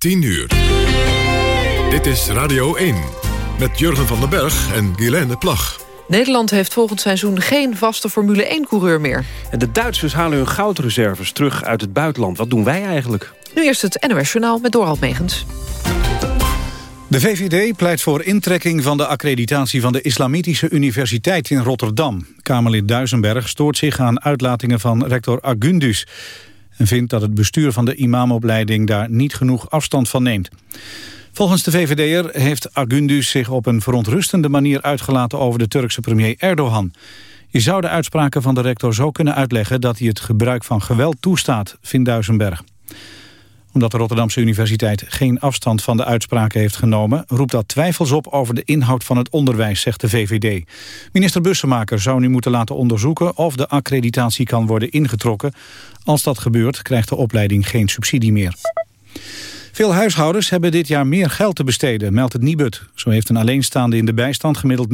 10 uur. Dit is Radio 1 met Jurgen van den Berg en Guilaine Plag. Nederland heeft volgend seizoen geen vaste Formule 1-coureur meer. En de Duitsers halen hun goudreserves terug uit het buitenland. Wat doen wij eigenlijk? Nu eerst het NOS Journaal met Dorald Megens. De VVD pleit voor intrekking van de accreditatie van de Islamitische Universiteit in Rotterdam. Kamerlid Duisenberg stoort zich aan uitlatingen van rector Agundus... en vindt dat het bestuur van de imamopleiding daar niet genoeg afstand van neemt. Volgens de VVD'er heeft Agundus zich op een verontrustende manier uitgelaten over de Turkse premier Erdogan. Je zou de uitspraken van de rector zo kunnen uitleggen dat hij het gebruik van geweld toestaat, vindt Duisenberg omdat de Rotterdamse Universiteit geen afstand van de uitspraken heeft genomen... roept dat twijfels op over de inhoud van het onderwijs, zegt de VVD. Minister Bussemaker zou nu moeten laten onderzoeken... of de accreditatie kan worden ingetrokken. Als dat gebeurt, krijgt de opleiding geen subsidie meer. Veel huishoudens hebben dit jaar meer geld te besteden, meldt het Nibud. Zo heeft een alleenstaande in de bijstand gemiddeld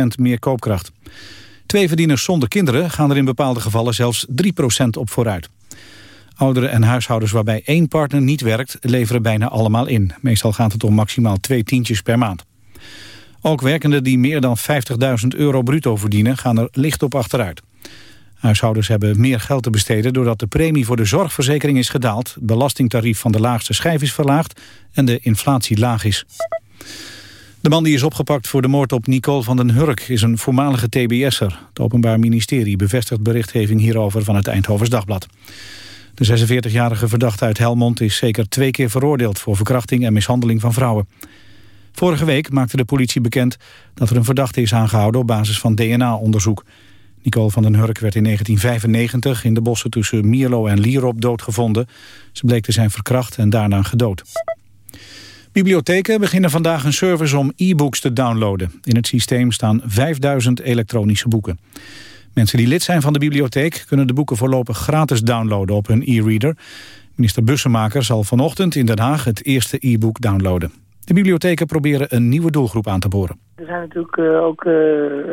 0,6% meer koopkracht. Twee verdieners zonder kinderen gaan er in bepaalde gevallen zelfs 3% op vooruit. Ouderen en huishoudens waarbij één partner niet werkt... leveren bijna allemaal in. Meestal gaat het om maximaal twee tientjes per maand. Ook werkenden die meer dan 50.000 euro bruto verdienen... gaan er licht op achteruit. Huishoudens hebben meer geld te besteden... doordat de premie voor de zorgverzekering is gedaald... het belastingtarief van de laagste schijf is verlaagd... en de inflatie laag is. De man die is opgepakt voor de moord op Nicole van den Hurk... is een voormalige TBS'er. Het Openbaar Ministerie bevestigt berichtgeving hierover van het Eindhovens Dagblad. De 46-jarige verdachte uit Helmond is zeker twee keer veroordeeld... voor verkrachting en mishandeling van vrouwen. Vorige week maakte de politie bekend dat er een verdachte is aangehouden... op basis van DNA-onderzoek. Nicole van den Hurk werd in 1995 in de bossen tussen Mierlo en Lierop doodgevonden. Ze bleek te zijn verkracht en daarna gedood. Bibliotheken beginnen vandaag een service om e-books te downloaden. In het systeem staan 5000 elektronische boeken. Mensen die lid zijn van de bibliotheek kunnen de boeken voorlopig gratis downloaden op hun e-reader. Minister Bussemaker zal vanochtend in Den Haag het eerste e-book downloaden. De bibliotheken proberen een nieuwe doelgroep aan te boren. Er zijn natuurlijk uh, ook uh,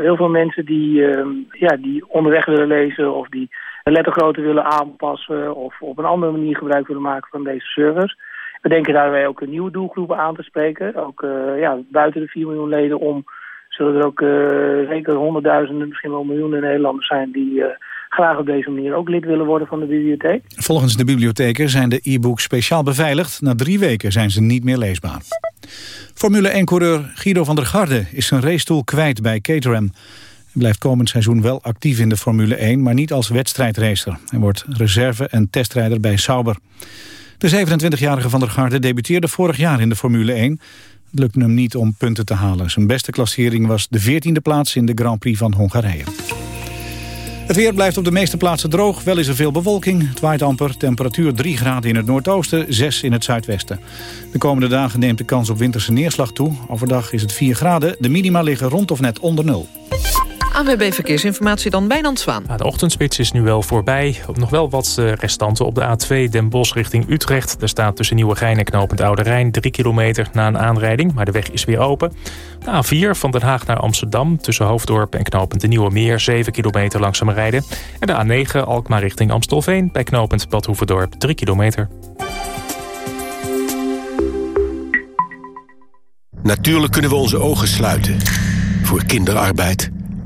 heel veel mensen die, uh, ja, die onderweg willen lezen of die lettergrootte willen aanpassen of op een andere manier gebruik willen maken van deze service. We denken daarbij ook een nieuwe doelgroep aan te spreken, ook ja, buiten de 4 miljoen leden om zullen er ook uh, zeker honderdduizenden, misschien wel miljoenen Nederlanders zijn... die uh, graag op deze manier ook lid willen worden van de bibliotheek. Volgens de bibliotheken zijn de e-books speciaal beveiligd. Na drie weken zijn ze niet meer leesbaar. Formule 1-coureur Guido van der Garde is zijn racestoel kwijt bij Caterham. Hij blijft komend seizoen wel actief in de Formule 1, maar niet als wedstrijdracer. Hij wordt reserve- en testrijder bij Sauber. De 27-jarige van der Garde debuteerde vorig jaar in de Formule 1... Het lukte hem niet om punten te halen. Zijn beste klassering was de 14e plaats in de Grand Prix van Hongarije. Het weer blijft op de meeste plaatsen droog. Wel is er veel bewolking. Het waait amper. Temperatuur 3 graden in het noordoosten, 6 in het zuidwesten. De komende dagen neemt de kans op winterse neerslag toe. Overdag is het 4 graden. De minima liggen rond of net onder nul. ANWB Verkeersinformatie dan Wijnand Zwaan. de ochtendspits is nu wel voorbij. Nog wel wat eh, restanten op de A2 Den Bosch richting Utrecht. Er staat tussen Nieuwegein en Knopend Oude Rijn 3 kilometer na een aanrijding. Maar de weg is weer open. De A4 van Den Haag naar Amsterdam tussen Hoofddorp en Knopend de Nieuwe Meer 7 kilometer langzaam rijden. En de A9 Alkmaar richting Amstelveen bij Knopend Bad Hoeverdorp 3 kilometer. Natuurlijk kunnen we onze ogen sluiten voor kinderarbeid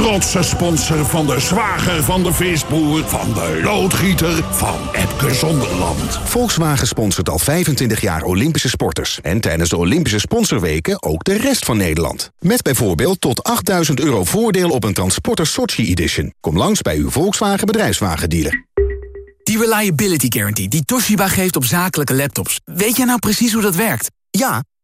Trotse sponsor van de zwager van de visboer... van de loodgieter van Epke Zonderland. Volkswagen sponsort al 25 jaar Olympische sporters. En tijdens de Olympische sponsorweken ook de rest van Nederland. Met bijvoorbeeld tot 8000 euro voordeel op een Transporter Sochi Edition. Kom langs bij uw Volkswagen bedrijfswagendealer. Die Reliability Guarantee die Toshiba geeft op zakelijke laptops. Weet jij nou precies hoe dat werkt? Ja,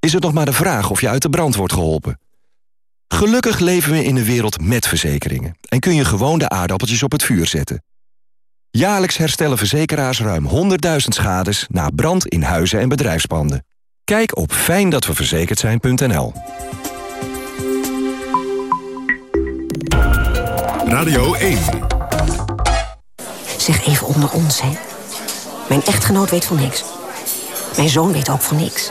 is het nog maar de vraag of je uit de brand wordt geholpen. Gelukkig leven we in een wereld met verzekeringen... en kun je gewoon de aardappeltjes op het vuur zetten. Jaarlijks herstellen verzekeraars ruim 100.000 schades... na brand in huizen en bedrijfspanden. Kijk op fijndatweverzekerd zijn.nl. Radio 1. Zeg even onder ons, hè. Mijn echtgenoot weet van niks. Mijn zoon weet ook van niks.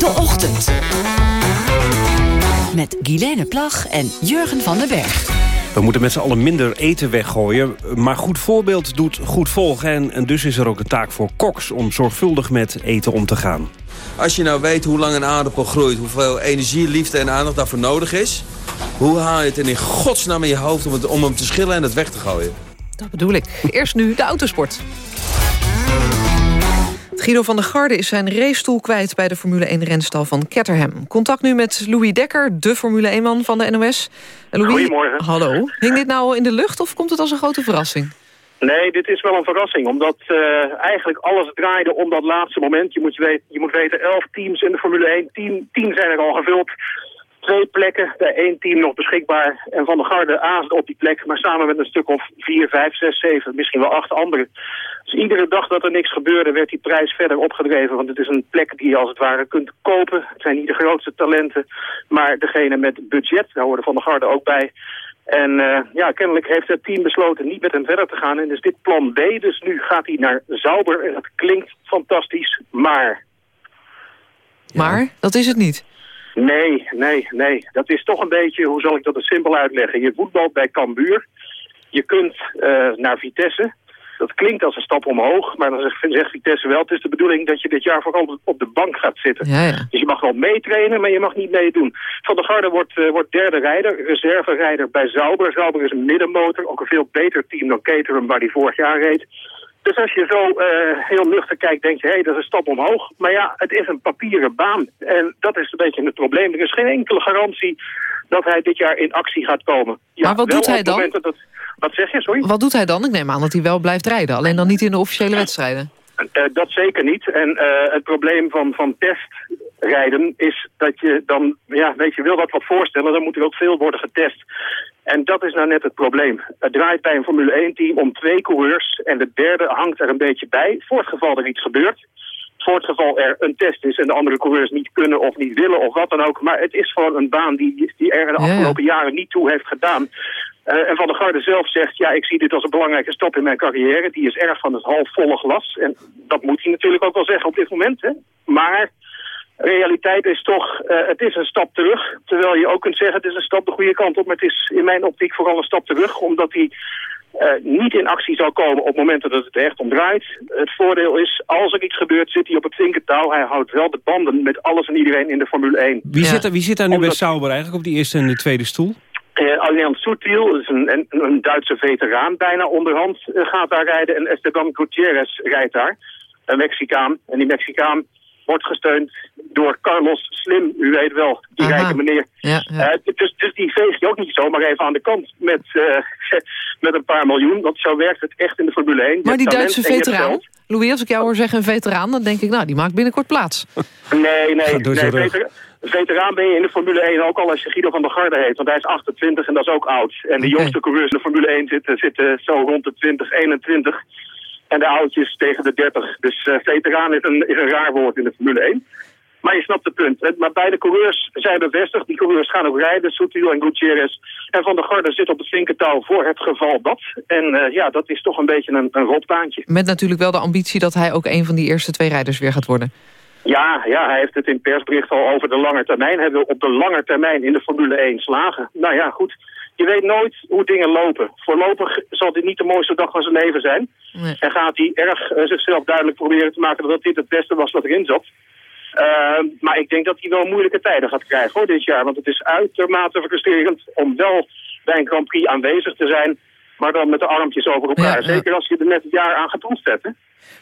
De Ochtend. Met Guilaine Plag en Jurgen van den Berg. We moeten met z'n allen minder eten weggooien. Maar goed voorbeeld doet goed volgen. En, en dus is er ook een taak voor koks om zorgvuldig met eten om te gaan. Als je nou weet hoe lang een aardappel groeit... hoeveel energie, liefde en aandacht daarvoor nodig is... hoe haal je het in godsnaam in je hoofd om, het, om hem te schillen en het weg te gooien? Dat bedoel ik. Eerst nu de autosport. Guido van der Garde is zijn racestoel kwijt... bij de Formule 1-renstal van Caterham. Contact nu met Louis Dekker, de Formule 1-man van de NOS. Louis, Goedemorgen. Hallo. Hing dit nou in de lucht of komt het als een grote verrassing? Nee, dit is wel een verrassing, omdat uh, eigenlijk alles draaide om dat laatste moment. Je moet, je moet weten, elf teams in de Formule 1, tien, tien zijn er al gevuld. Twee plekken, bij één team nog beschikbaar. En Van der Garde aasde op die plek, maar samen met een stuk of vier, vijf, zes, zeven, misschien wel acht anderen. Dus iedere dag dat er niks gebeurde, werd die prijs verder opgedreven. Want het is een plek die je als het ware kunt kopen. Het zijn niet de grootste talenten, maar degene met budget, daar hoorde Van der Garde ook bij... En uh, ja, kennelijk heeft het team besloten niet met hem verder te gaan. En dus dit plan B, dus nu gaat hij naar Zauber. En dat klinkt fantastisch, maar... Maar, dat is het niet. Nee, nee, nee. Dat is toch een beetje, hoe zal ik dat er simpel uitleggen? Je voetbalt bij Cambuur. Je kunt uh, naar Vitesse. Dat klinkt als een stap omhoog, maar dan zegt, zegt Vitesse wel... het is de bedoeling dat je dit jaar vooral op de bank gaat zitten. Ja, ja. Dus je mag wel meetrainen, maar je mag niet meedoen. Van der Garde wordt, uh, wordt derde rijder, reserverijder bij Zauber. Zauber is een middenmotor, ook een veel beter team dan Caterham... waar die vorig jaar reed. Dus als je zo uh, heel nuchter kijkt, denk je, hé, hey, dat is een stap omhoog. Maar ja, het is een papieren baan. En dat is een beetje het probleem. Er is geen enkele garantie dat hij dit jaar in actie gaat komen. Ja, maar wat doet hij dan? Wat zeg je, sorry? Wat doet hij dan? Ik neem aan dat hij wel blijft rijden. Alleen dan niet in de officiële wedstrijden. Uh, dat zeker niet. En uh, het probleem van, van testrijden is dat je dan, ja, weet je, wil dat wat voorstellen, dan moet er ook veel worden getest. En dat is nou net het probleem. Het draait bij een Formule 1-team om twee coureurs en de derde hangt er een beetje bij, voor het geval er iets gebeurt. Voor het geval er een test is en de andere coureurs niet kunnen of niet willen of wat dan ook. Maar het is gewoon een baan die, die er de afgelopen ja. jaren niet toe heeft gedaan. Uh, en Van der Garde zelf zegt, ja, ik zie dit als een belangrijke stap in mijn carrière. Die is erg van het halfvolle glas. En dat moet hij natuurlijk ook wel zeggen op dit moment. Hè? Maar realiteit is toch, uh, het is een stap terug. Terwijl je ook kunt zeggen, het is een stap de goede kant op. Maar het is in mijn optiek vooral een stap terug. Omdat hij uh, niet in actie zal komen op momenten dat het er echt om draait. Het voordeel is, als er iets gebeurt, zit hij op het vinkertouw. Hij houdt wel de banden met alles en iedereen in de Formule 1. Wie, zit, er, wie zit daar nu Omdat... bij Sauber eigenlijk op die eerste en de tweede stoel? Uh, Allianz Soetiel, is een, een, een, Duitse veteraan, bijna onderhand uh, gaat daar rijden. En Esteban Gutierrez rijdt daar, een Mexicaan. En die Mexicaan wordt gesteund door Carlos Slim, u weet wel, die Aha. rijke meneer. Ja, ja. Uh, dus, dus die veeg je ook niet zomaar even aan de kant met, met een paar miljoen. Want zo werkt het echt in de Formule 1. Maar die Duitse veteraan, Louis, als ik jou hoor zeggen een veteraan... dan denk ik, nou, die maakt binnenkort plaats. Nee, nee, nee veter, veteraan ben je in de Formule 1 ook al als je Guido van der Garde heet. Want hij is 28 en dat is ook oud. En de okay. jongste coureurs in de Formule 1 zitten, zitten zo rond de 20, 21. En de oudjes tegen de 30. Dus uh, veteraan is een, is een raar woord in de Formule 1. Maar je snapt het punt. Maar beide coureurs zijn bevestigd. Die coureurs gaan ook rijden, Soutiel en Gutierrez. En Van der Garde zit op het vinkertouw voor het geval dat. En uh, ja, dat is toch een beetje een, een rotbaantje. Met natuurlijk wel de ambitie dat hij ook een van die eerste twee rijders weer gaat worden. Ja, ja, hij heeft het in persbericht al over de lange termijn. Hij wil op de lange termijn in de Formule 1 slagen. Nou ja, goed. Je weet nooit hoe dingen lopen. Voorlopig zal dit niet de mooiste dag van zijn leven zijn. Nee. En gaat hij erg eh, zichzelf duidelijk proberen te maken dat dit het beste was wat erin zat. Uh, maar ik denk dat hij wel moeilijke tijden gaat krijgen hoor, dit jaar. Want het is uitermate frustrerend om wel bij een Grand Prix aanwezig te zijn... maar dan met de armpjes over elkaar. Ja, ja. Zeker als je er net het jaar aan gaat opzetten.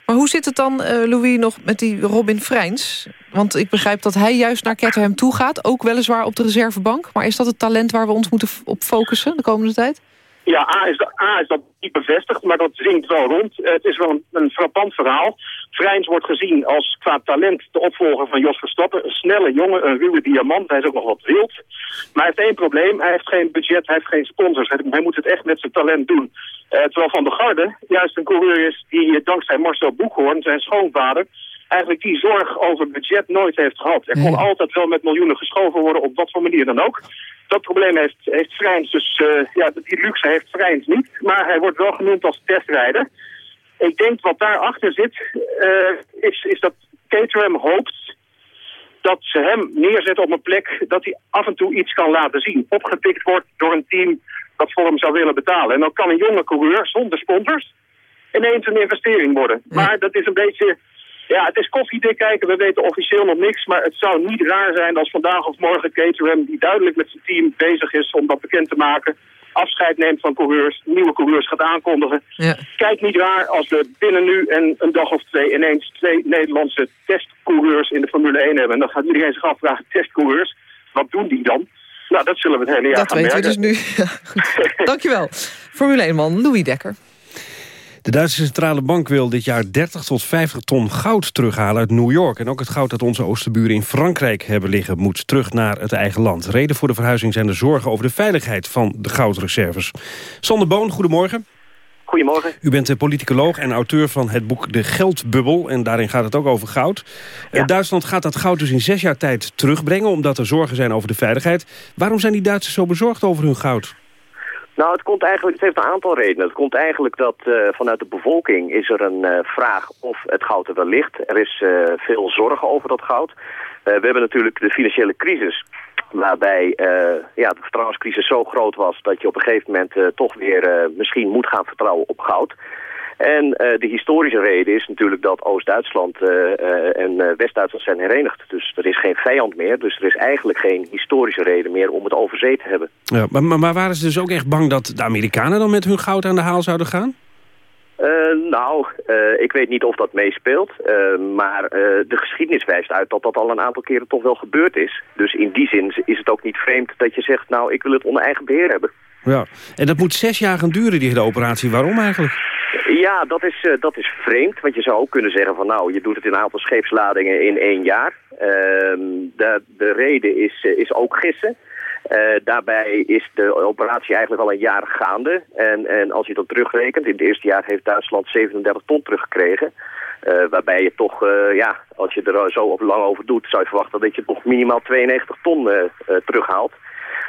Maar hoe zit het dan, eh, Louis, nog met die Robin Freins? Want ik begrijp dat hij juist naar Caterham toe gaat. Ook weliswaar op de reservebank. Maar is dat het talent waar we ons moeten op focussen de komende tijd? Ja, A is, dat- A is dat niet bevestigd, maar dat zingt wel rond. Eh, het is wel een, een frappant verhaal. Vrijns wordt gezien als qua talent de opvolger van Jos Verstappen. Een snelle jongen, een ruwe diamant. Hij is ook nog wat wild. Maar hij heeft één probleem. Hij heeft geen budget, hij heeft geen sponsors. Hij, moet het echt met zijn talent doen. Eh, terwijl Van der Garde juist een coureur is die eh, dankzij Marcel Boekhoorn, zijn schoonvader, eigenlijk die zorg over budget nooit heeft gehad. Er kon altijd wel met miljoenen geschoven worden, op wat voor manier dan ook. Dat probleem heeft, heeft Vrijns dus, eh, ja, die luxe heeft Vrijns niet. Maar hij wordt wel genoemd als testrijder. Ik denk wat daarachter zit, eh, is, is dat Caterham hoopt dat ze hem neerzetten op een plek dat hij af en toe iets kan laten zien. Opgepikt wordt door een team dat voor hem zou willen betalen. En dan kan een jonge coureur zonder sponsors ineens een investering worden. Maar dat is een beetje... Ja, het is koffiedik kijken. We weten officieel nog niks. Maar het zou niet raar zijn als vandaag of morgen Caterham... die duidelijk met zijn team bezig is om dat bekend te maken... afscheid neemt van coureurs, nieuwe coureurs gaat aankondigen. Ja. Kijk niet raar als we binnen nu en een dag of twee... ineens twee Nederlandse testcoureurs in de Formule 1 hebben. En dan gaat iedereen zich afvragen, testcoureurs, wat doen die dan? Nou, dat zullen we het hele jaar dat gaan weten we merken. dus nu. Ja, goed. Dankjewel. Formule 1-man Louis Dekker. De Duitse Centrale Bank wil dit jaar 30 tot 50 ton goud terughalen uit New York. En ook het goud dat onze oosterburen in Frankrijk hebben liggen... moet terug naar het eigen land. Reden voor de verhuizing zijn de zorgen over de veiligheid van de goudreserves. Sander Boon, goedemorgen. Goedemorgen. U bent politicoloog en auteur van het boek De Geldbubbel. En daarin gaat het ook over goud. Eh, Duitsland gaat dat goud dus in zes jaar tijd terugbrengen... omdat er zorgen zijn over de veiligheid. Waarom zijn die Duitsers zo bezorgd over hun goud? Nou, het komt eigenlijk, het heeft een aantal redenen. Het komt eigenlijk dat eh, vanuit de bevolking is er een eh, vraag of het goud er wel ligt. Er is eh, veel zorgen over dat goud. We hebben natuurlijk de financiële crisis. Waarbij ja, de vertrouwenscrisis zo groot was dat je op een gegeven moment toch weer misschien moet gaan vertrouwen op goud. En eh, de historische reden is natuurlijk dat Oost-Duitsland eh, eh, en West-Duitsland zijn herenigd. Dus er is geen vijand meer. Dus er is eigenlijk geen historische reden meer om het over zee te hebben. Ja, maar, maar, waren ze dus ook echt bang dat de Amerikanen dan met hun goud aan de haal zouden gaan? Nou, ik weet niet of dat meespeelt, maar de geschiedenis wijst uit dat dat al een aantal keren toch wel gebeurd is. Dus in die zin is het ook niet vreemd dat je zegt, nou, ik wil het onder eigen beheer hebben. Ja. En dat moet zes jaar gaan duren, die hele operatie. Waarom eigenlijk? Ja, dat is, eh, dat is vreemd, want je zou ook kunnen zeggen van nou, je doet het in een aantal scheepsladingen in één jaar. Ehm, de, de reden is, eh, is ook gissen. Eh, daarbij is de operatie eigenlijk al een jaar gaande. En, en als je dat terugrekent, in het eerste jaar heeft Duitsland 37 ton teruggekregen. Waarbij je toch, ja, als je er zo op lang over doet, zou je verwachten dat je toch minimaal 92 ton terughaalt.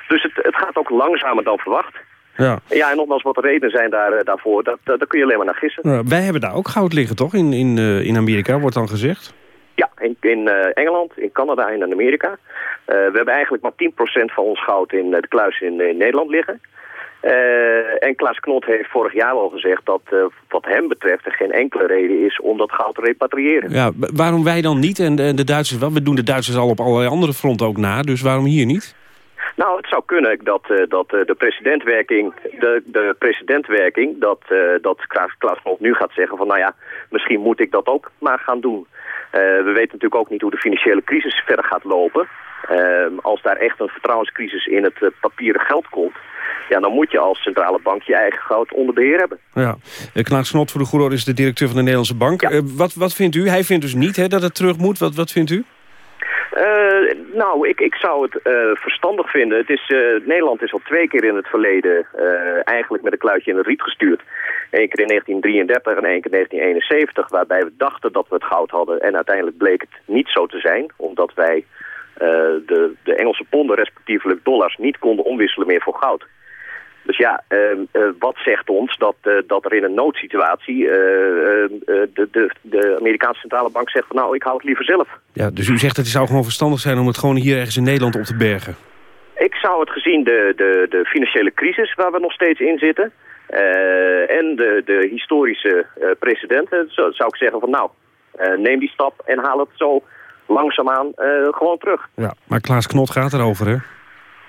Dus het, het gaat ook langzamer dan verwacht. Ja. Ja, en nogmaals, wat de redenen zijn daar, eh, daarvoor, dat, dat, daar kun je alleen maar naar gissen. Ja, wij hebben daar ook goud liggen, toch? In, in, eh, in Amerika, wordt dan gezegd. Ja, in, in eh, Engeland, in Canada en in Amerika. Eh, we hebben eigenlijk maar 10% van ons goud in eh, de kluis in, in Nederland liggen. Eh, en Klaas Knot heeft vorig jaar al gezegd dat eh, wat hem betreft er geen enkele reden is om dat goud te repatriëren. Ja, waarom wij dan niet en de, de Duitsers wel? We doen de Duitsers al op allerlei andere fronten ook na, dus waarom hier niet? Nou, het zou kunnen dat, eh, dat eh, de presidentwerking, de, de presidentwerking, dat, eh, dat Klaas, Klaas Knot nu gaat zeggen van nou ja, misschien moet ik dat ook maar gaan doen. We weten natuurlijk ook niet hoe de financiële crisis verder gaat lopen. Eh, als daar echt een vertrouwenscrisis in het papieren geld komt, ja, dan moet je als centrale bank je eigen goud onder beheer hebben. Ja. Klaas Snot voor de Goede Orde is de directeur van de Nederlandse Bank. Wat, wat vindt u? Hij vindt dus niet hè, dat het terug moet. Wat, wat vindt u? Eh, nou, ik, ik zou het eh, verstandig vinden. Het is, eh, Nederland is al twee keer in het verleden eigenlijk met een kluitje in het riet gestuurd. Eén keer in 1933 en één keer in 1971, waarbij we dachten dat we het goud hadden. En uiteindelijk bleek het niet zo te zijn, omdat wij de, de Engelse ponden, respectievelijk dollars, niet konden omwisselen meer voor goud. Dus ja, ehm, eh, wat zegt ons dat, eh, dat er in een noodsituatie eh, de, de, de Amerikaanse centrale bank zegt van nou, ik hou het liever zelf. Ja, dus u zegt dat het zou gewoon verstandig zijn om het gewoon hier ergens in Nederland op te bergen. Ik zou het gezien de, de, de financiële crisis waar we nog steeds in zitten... en de, de historische eh precedenten, zo, zou ik zeggen van nou, neem die stap en haal het zo langzaamaan gewoon terug. Ja, maar Klaas Knot gaat erover, hè?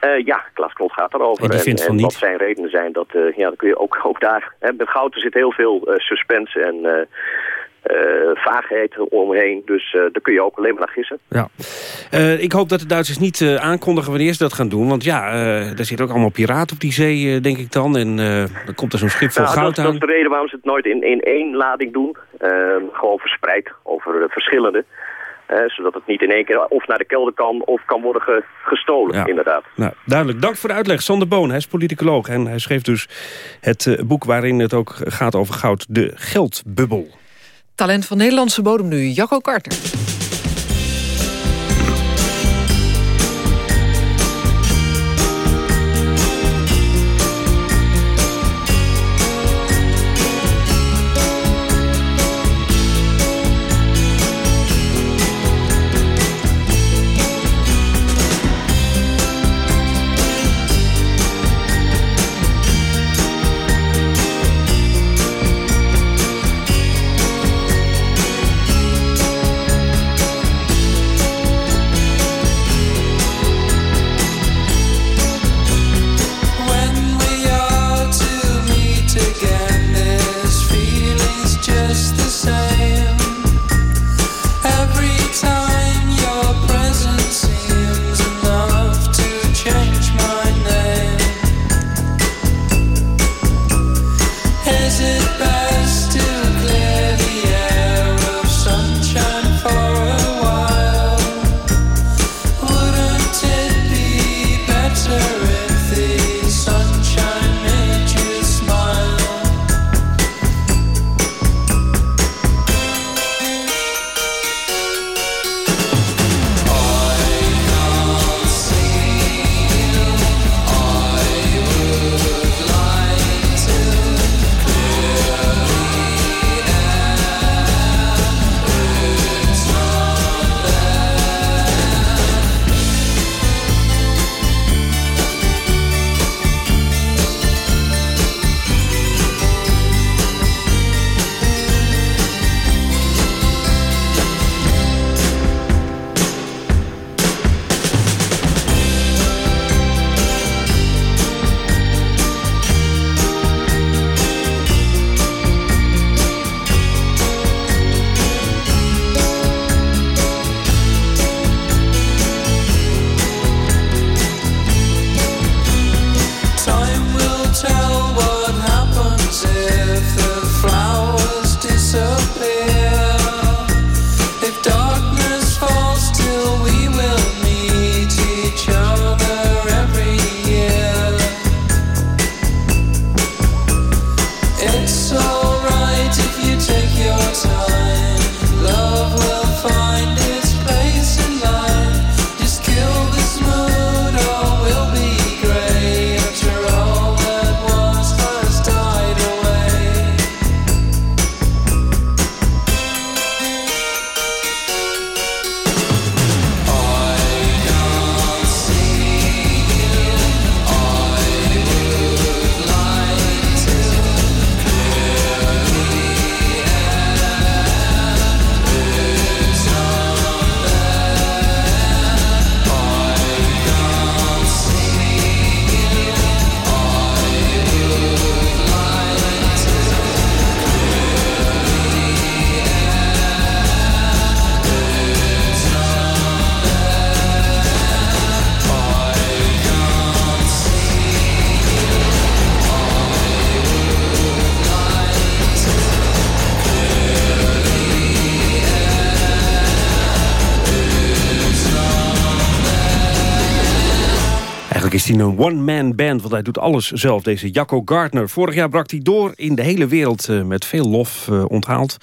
Eh, ja, Klaas Knot gaat erover. En die vindt van wat niet. zijn redenen zijn, dat, eh, ja, dat kun je ook, ook daar... Hè, met goud er zit heel veel eh, suspense en vaagheid omheen. Dus daar kun je ook alleen maar naar gissen. Ja. Ik hoop dat de Duitsers niet aankondigen wanneer ze dat gaan doen. Want ja, er zitten ook allemaal piraten op die zee, denk ik dan. En dan komt er zo'n schip vol Nou, goud dat, dat aan. is de reden waarom ze het nooit in, in één lading doen. Ehm, gewoon verspreid over verschillende. Eh, zodat het niet in één keer of naar de kelder kan of kan worden ge- gestolen, Ja. inderdaad. Nou, duidelijk. Dank voor de uitleg. Sander Boon, hij is politicoloog. En hij schreef dus het eh, boek waarin het ook gaat over goud. De geldbubbel. Talent van Nederlandse bodem nu, Jacco Carter. Een one-man band, want hij doet alles zelf, deze Jacco Gardner. Vorig jaar brak hij door in de hele wereld eh, met veel lof uh, onthaald.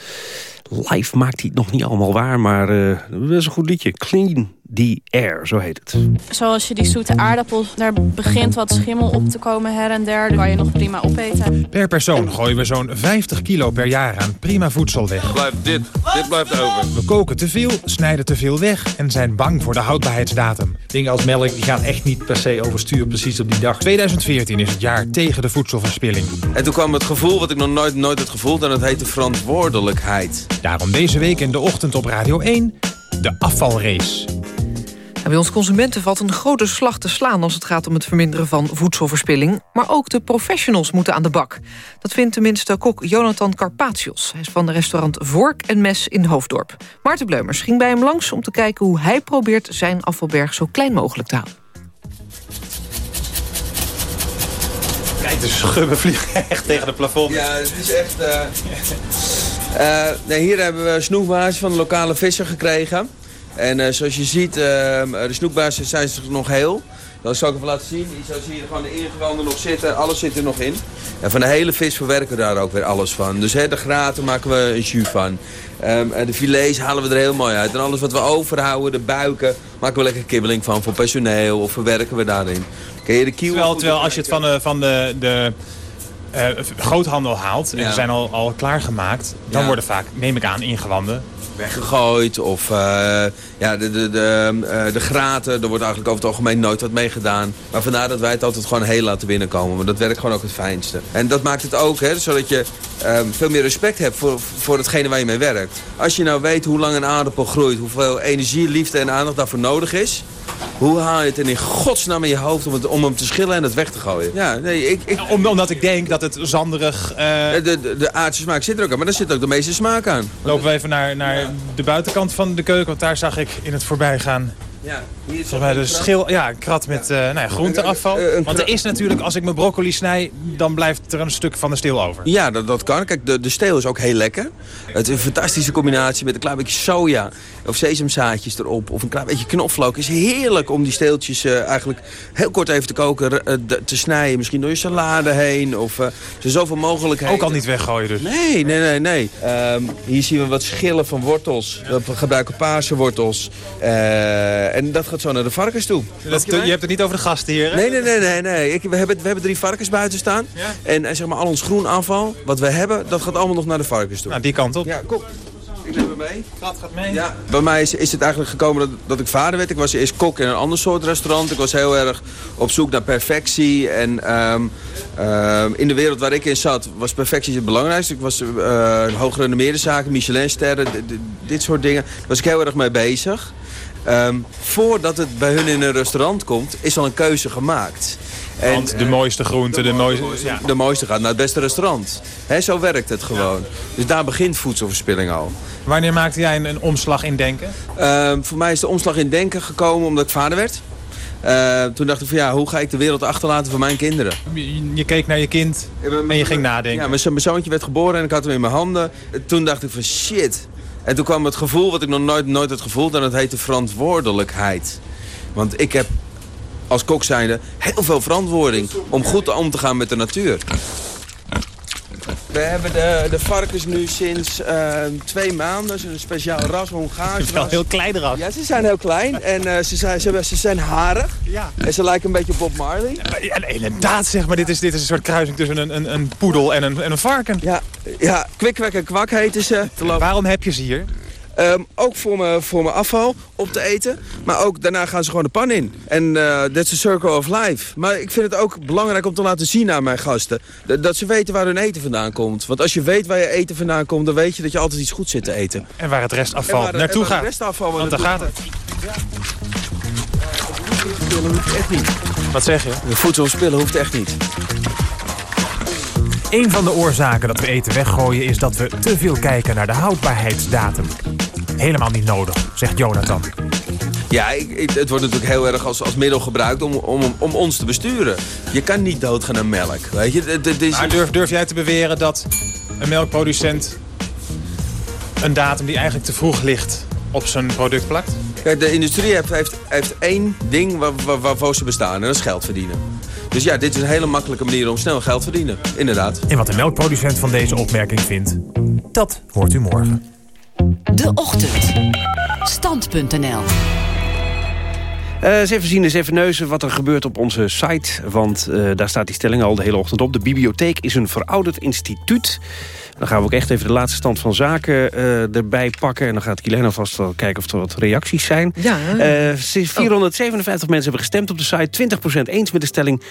Live maakt hij het nog niet allemaal waar, maar uh, dat is een goed liedje. Clean the Air, zo heet het. Zoals je die zoete aardappel, daar begint wat schimmel op te komen her en der. Dan kan je nog prima opeten. Per persoon gooien we zo'n 50 kilo per jaar aan prima voedsel weg. Blijft dit, dit blijft over. We koken te veel, snijden te veel weg en zijn bang voor de houdbaarheidsdatum. Dingen als melk die gaan echt niet per se overstuur precies op die dag. 2014 is het jaar tegen de voedselverspilling. En toen kwam het gevoel wat ik nog nooit, nooit had gevoeld en dat heette verantwoordelijkheid. Daarom deze week in de ochtend op Radio 1, de afvalrace. Bij ons consumenten valt een grote slag te slaan... als het gaat om het verminderen van voedselverspilling. Maar ook de professionals moeten aan de bak. Dat vindt tenminste kok Jonathan Carpatius. Hij is van de restaurant Vork en Mes in Hoofddorp. Maarten Bleumers ging bij hem langs om te kijken... hoe hij probeert zijn afvalberg zo klein mogelijk te houden. Kijk, de schubben vliegen echt tegen het plafond. Ja, het is echt... Uh... Uh, hier hebben we snoekbaars van de lokale visser gekregen. En uh, zoals je ziet, uh, de snoekbaars zijn nog heel. Dat zal ik even laten zien. Zo zie je gewoon de ingewanden nog zitten. Alles zit er nog in. En van de hele vis verwerken we daar ook weer alles van. Dus hè, de graten maken we een jus van. En de filets halen we er heel mooi uit. En alles wat we overhouden, de buiken, maken we lekker kibbeling van voor personeel. Of verwerken we daarin. Ken je de kiel? Terwijl, als je het van de, van de, de uh, groothandel haalt, en Ja. ze zijn al, al klaargemaakt, dan Ja. worden vaak, neem ik aan, ingewanden. weggegooid. Of eh, ja, de, de, de, eh, de graten, er wordt eigenlijk over het algemeen nooit wat mee gedaan. Maar vandaar dat wij het altijd gewoon heel laten binnenkomen. Want dat werkt gewoon ook het fijnste. En dat maakt het ook, hè, zodat je ehm, veel meer respect hebt voor, voor hetgene waar je mee werkt. Als je nou weet hoe lang een aardappel groeit, hoeveel energie, liefde en aandacht daarvoor nodig is... Hoe haal je het in godsnaam in je hoofd om, het, om hem te schillen en het weg te gooien? Ja, nee, ik, ik... Omdat ik denk dat het zanderig... eh, De, de, de aardse smaak zit er ook aan, maar daar zit ook de meeste smaak aan. Lopen we even naar, naar de buitenkant van de keuken, want daar zag ik in het voorbijgaan... Ja, hier is Volgens mij krat. schil, ja, een krat met eh nou ja, groenteafval. Eh, een Want er is natuurlijk, als ik mijn broccoli snij, dan blijft er een stuk van de steel over. Ja, dat, dat kan. Kijk, de, de steel is ook heel lekker. Het is een fantastische combinatie met een klein beetje soja of sesamzaadjes erop. Of een klein beetje knoflook. is heerlijk om die steeltjes eh, eigenlijk heel kort even te koken, eh, te snijden. Misschien door je salade heen. Of eh, er zijn zoveel mogelijkheden. Ook al niet weggooien dus. Nee, nee, nee, nee. Ehm, hier zien we wat schillen van wortels. We gebruiken paarse wortels. Eh, en dat gaat zo naar de varkens toe. Dat, je hebt het niet over de gasten hier, hè? Nee, nee, nee, nee. nee. Ik, we, hebben, we hebben drie varkens buiten staan. En, en zeg maar al ons groenafval, wat we hebben, dat gaat allemaal nog naar de varkens toe. Nou, die kant op. Ja, kom. Ik neem hem mee. Gat gaat mee. Ja. Bij mij is, is het eigenlijk gekomen dat, dat ik vader werd. Ik was eerst kok in een ander soort restaurant. Ik was heel erg op zoek naar perfectie. En ehm, ehm, in de wereld waar ik in zat, was perfectie het belangrijkste. Ik was uh, hooggerenommeerde zaken, Michelinsterren, dit soort dingen. Daar was ik heel erg mee bezig. Ehm, voordat het bij hun in een restaurant komt, is al een keuze gemaakt. Want de eh, mooiste groenten, de mooiste... Ja. de mooiste gaat naar het beste restaurant. Hè, zo werkt het gewoon. Dus daar begint voedselverspilling al. Wanneer maakte jij een, een omslag in denken? Ehm, voor mij is de omslag in denken gekomen omdat ik vader werd. Ehm, toen dacht ik van ja, hoe ga ik de wereld achterlaten voor mijn kinderen? Je, je keek naar je kind en je ging nadenken. Ja, mijn zoontje werd geboren en ik had hem in mijn handen. Toen dacht ik van shit. En toen kwam het gevoel wat ik nog nooit, nooit had gevoeld en dat heette verantwoordelijkheid. Want ik heb als kok zijnde heel veel verantwoording om goed om te gaan met de natuur. We hebben de, de varkens nu sinds eh, twee maanden. Ze zijn een speciaal ras, Hongaars Wel ras. heel klein ras. Ja, ze zijn heel klein en eh, ze, zijn, ze, ze zijn harig. Ja. En ze lijken een beetje op Bob Marley. En inderdaad, zeg maar, dit is, dit is een soort kruising tussen een, een, een poedel en een, en een varken. Ja, ja, kwikwek en kwak heten ze. Te lopen. Waarom heb je ze hier? Ehm, ook voor mijn voor mijn afval op te eten. Maar ook daarna gaan ze gewoon de pan in. En eh that's the circle of life. Maar ik vind het ook belangrijk om te laten zien aan mijn gasten. Dat ze weten waar hun eten vandaan komt. Want als je weet waar je eten vandaan komt... dan weet je dat je altijd iets goed zit te eten. En waar het restafval waar de- naartoe gaat. het restafval Want daar gaat het. Voedselspillen hoeft echt niet. Wat zeg je? Voedselspillen hoeft echt niet. Een van de oorzaken dat we eten weggooien is dat we te veel kijken naar de houdbaarheidsdatum. Helemaal niet nodig, zegt Jonathan. Ja, ik, ik- het wordt natuurlijk heel erg als, als middel gebruikt om, om, om ons te besturen. Je kan niet doodgaan aan melk, weet je. Het, het is Maar durf, durf jij te beweren dat een melkproducent een datum die eigenlijk te vroeg ligt op zijn product plakt? Kijk, de industrie heeft, heeft, heeft één ding waar, waar, waarvoor ze bestaan. En dat is geld verdienen. Dus ja, dit is een hele makkelijke manier om snel geld te verdienen. Inderdaad. En wat de melkproducent van deze opmerking vindt, dat hoort u morgen. De Ochtend. Stand.nl Uh, eens even zien, eens even neuzen wat er gebeurt op onze site. Want uh, daar staat die stelling al de hele ochtend op. De bibliotheek is een verouderd instituut. Dan gaan we ook echt even de laatste stand van zaken uh, erbij pakken. En dan gaat Kilena vast wel kijken of er wat reacties zijn. Ja. 457 oh. mensen hebben gestemd op de site. 20% eens met de stelling,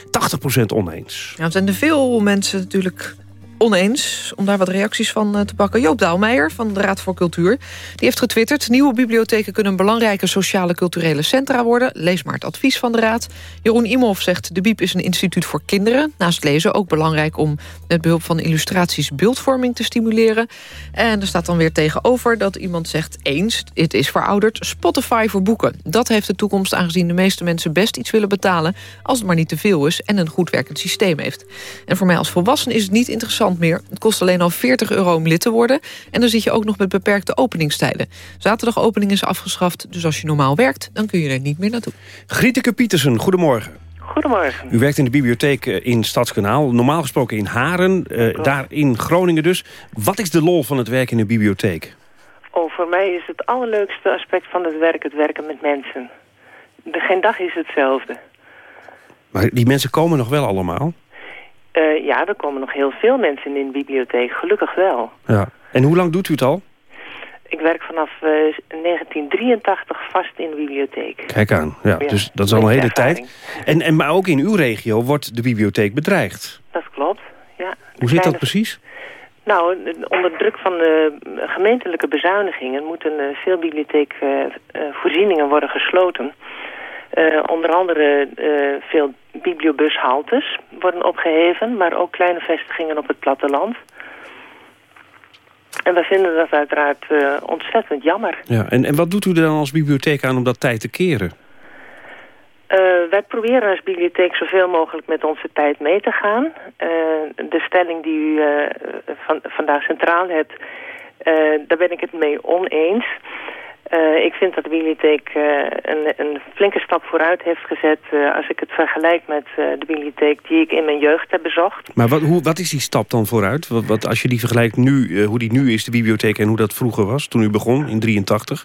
80% oneens. Ja, er zijn er veel mensen natuurlijk oneens om daar wat reacties van eh, te pakken. Joop Daalmeijer van de Raad voor Cultuur. Die heeft getwitterd... nieuwe bibliotheken kunnen een belangrijke sociale culturele centra worden. Lees maar het advies van de Raad. Jeroen Imhoff zegt... de Biep is een instituut voor kinderen. Naast lezen ook belangrijk om met behulp van illustraties... beeldvorming te stimuleren. En er staat dan weer tegenover dat iemand zegt... eens, het is verouderd, Spotify voor boeken. Dat heeft de toekomst aangezien de meeste mensen best iets willen betalen... als het maar niet te veel is en een goed werkend systeem heeft. En voor mij als volwassen is het niet interessant meer. Het kost alleen al 40 euro om lid te worden. En dan zit je ook nog met beperkte openingstijden. Zaterdagopening is afgeschaft, dus als je normaal werkt... dan kun je er niet meer naartoe. Grieteke Pietersen, goedemorgen. Goedemorgen. U werkt in de bibliotheek eh, in Stadskanaal. Normaal gesproken in Haren, uh, daar in Groningen dus. Wat is de lol van het werk in de bibliotheek? Oh, voor mij is het allerleukste aspect van het werk het werken met mensen. De, geen dag is hetzelfde. Maar die mensen komen nog wel allemaal? Uh, ja, er komen nog heel veel mensen in de bibliotheek, gelukkig wel. Ja. En hoe lang doet u het al? Ik werk vanaf uh, 1983 vast in de bibliotheek. Kijk aan, ja, ja dus dat is al een hele ervaring. tijd. En, en, maar ook in uw regio wordt de bibliotheek bedreigd. Dat klopt, ja. Hoe zit dat precies? Nou, onder druk van de gemeentelijke bezuinigingen... moeten uh, veel bibliotheekvoorzieningen worden gesloten... Uh, onder andere uh, veel bibliobushaltes worden opgeheven, maar ook kleine vestigingen op het platteland. En we vinden dat uiteraard uh, ontzettend jammer. Ja, en, en wat doet u er dan als bibliotheek aan om dat tijd te keren? wij proberen als bibliotheek zoveel mogelijk met onze tijd mee te gaan. de stelling die u van, vandaag centraal hebt, daar ben ik het mee oneens. Uh, ik vind dat de bibliotheek uh, een, een, flinke stap vooruit heeft gezet... Uh, als ik het vergelijk met de bibliotheek die ik in mijn jeugd heb bezocht. Maar wat, hoe, wat is die stap dan vooruit? Wat, wat, als je die vergelijkt nu, hoe die nu is, de bibliotheek... en hoe dat vroeger was, toen u begon, in 83?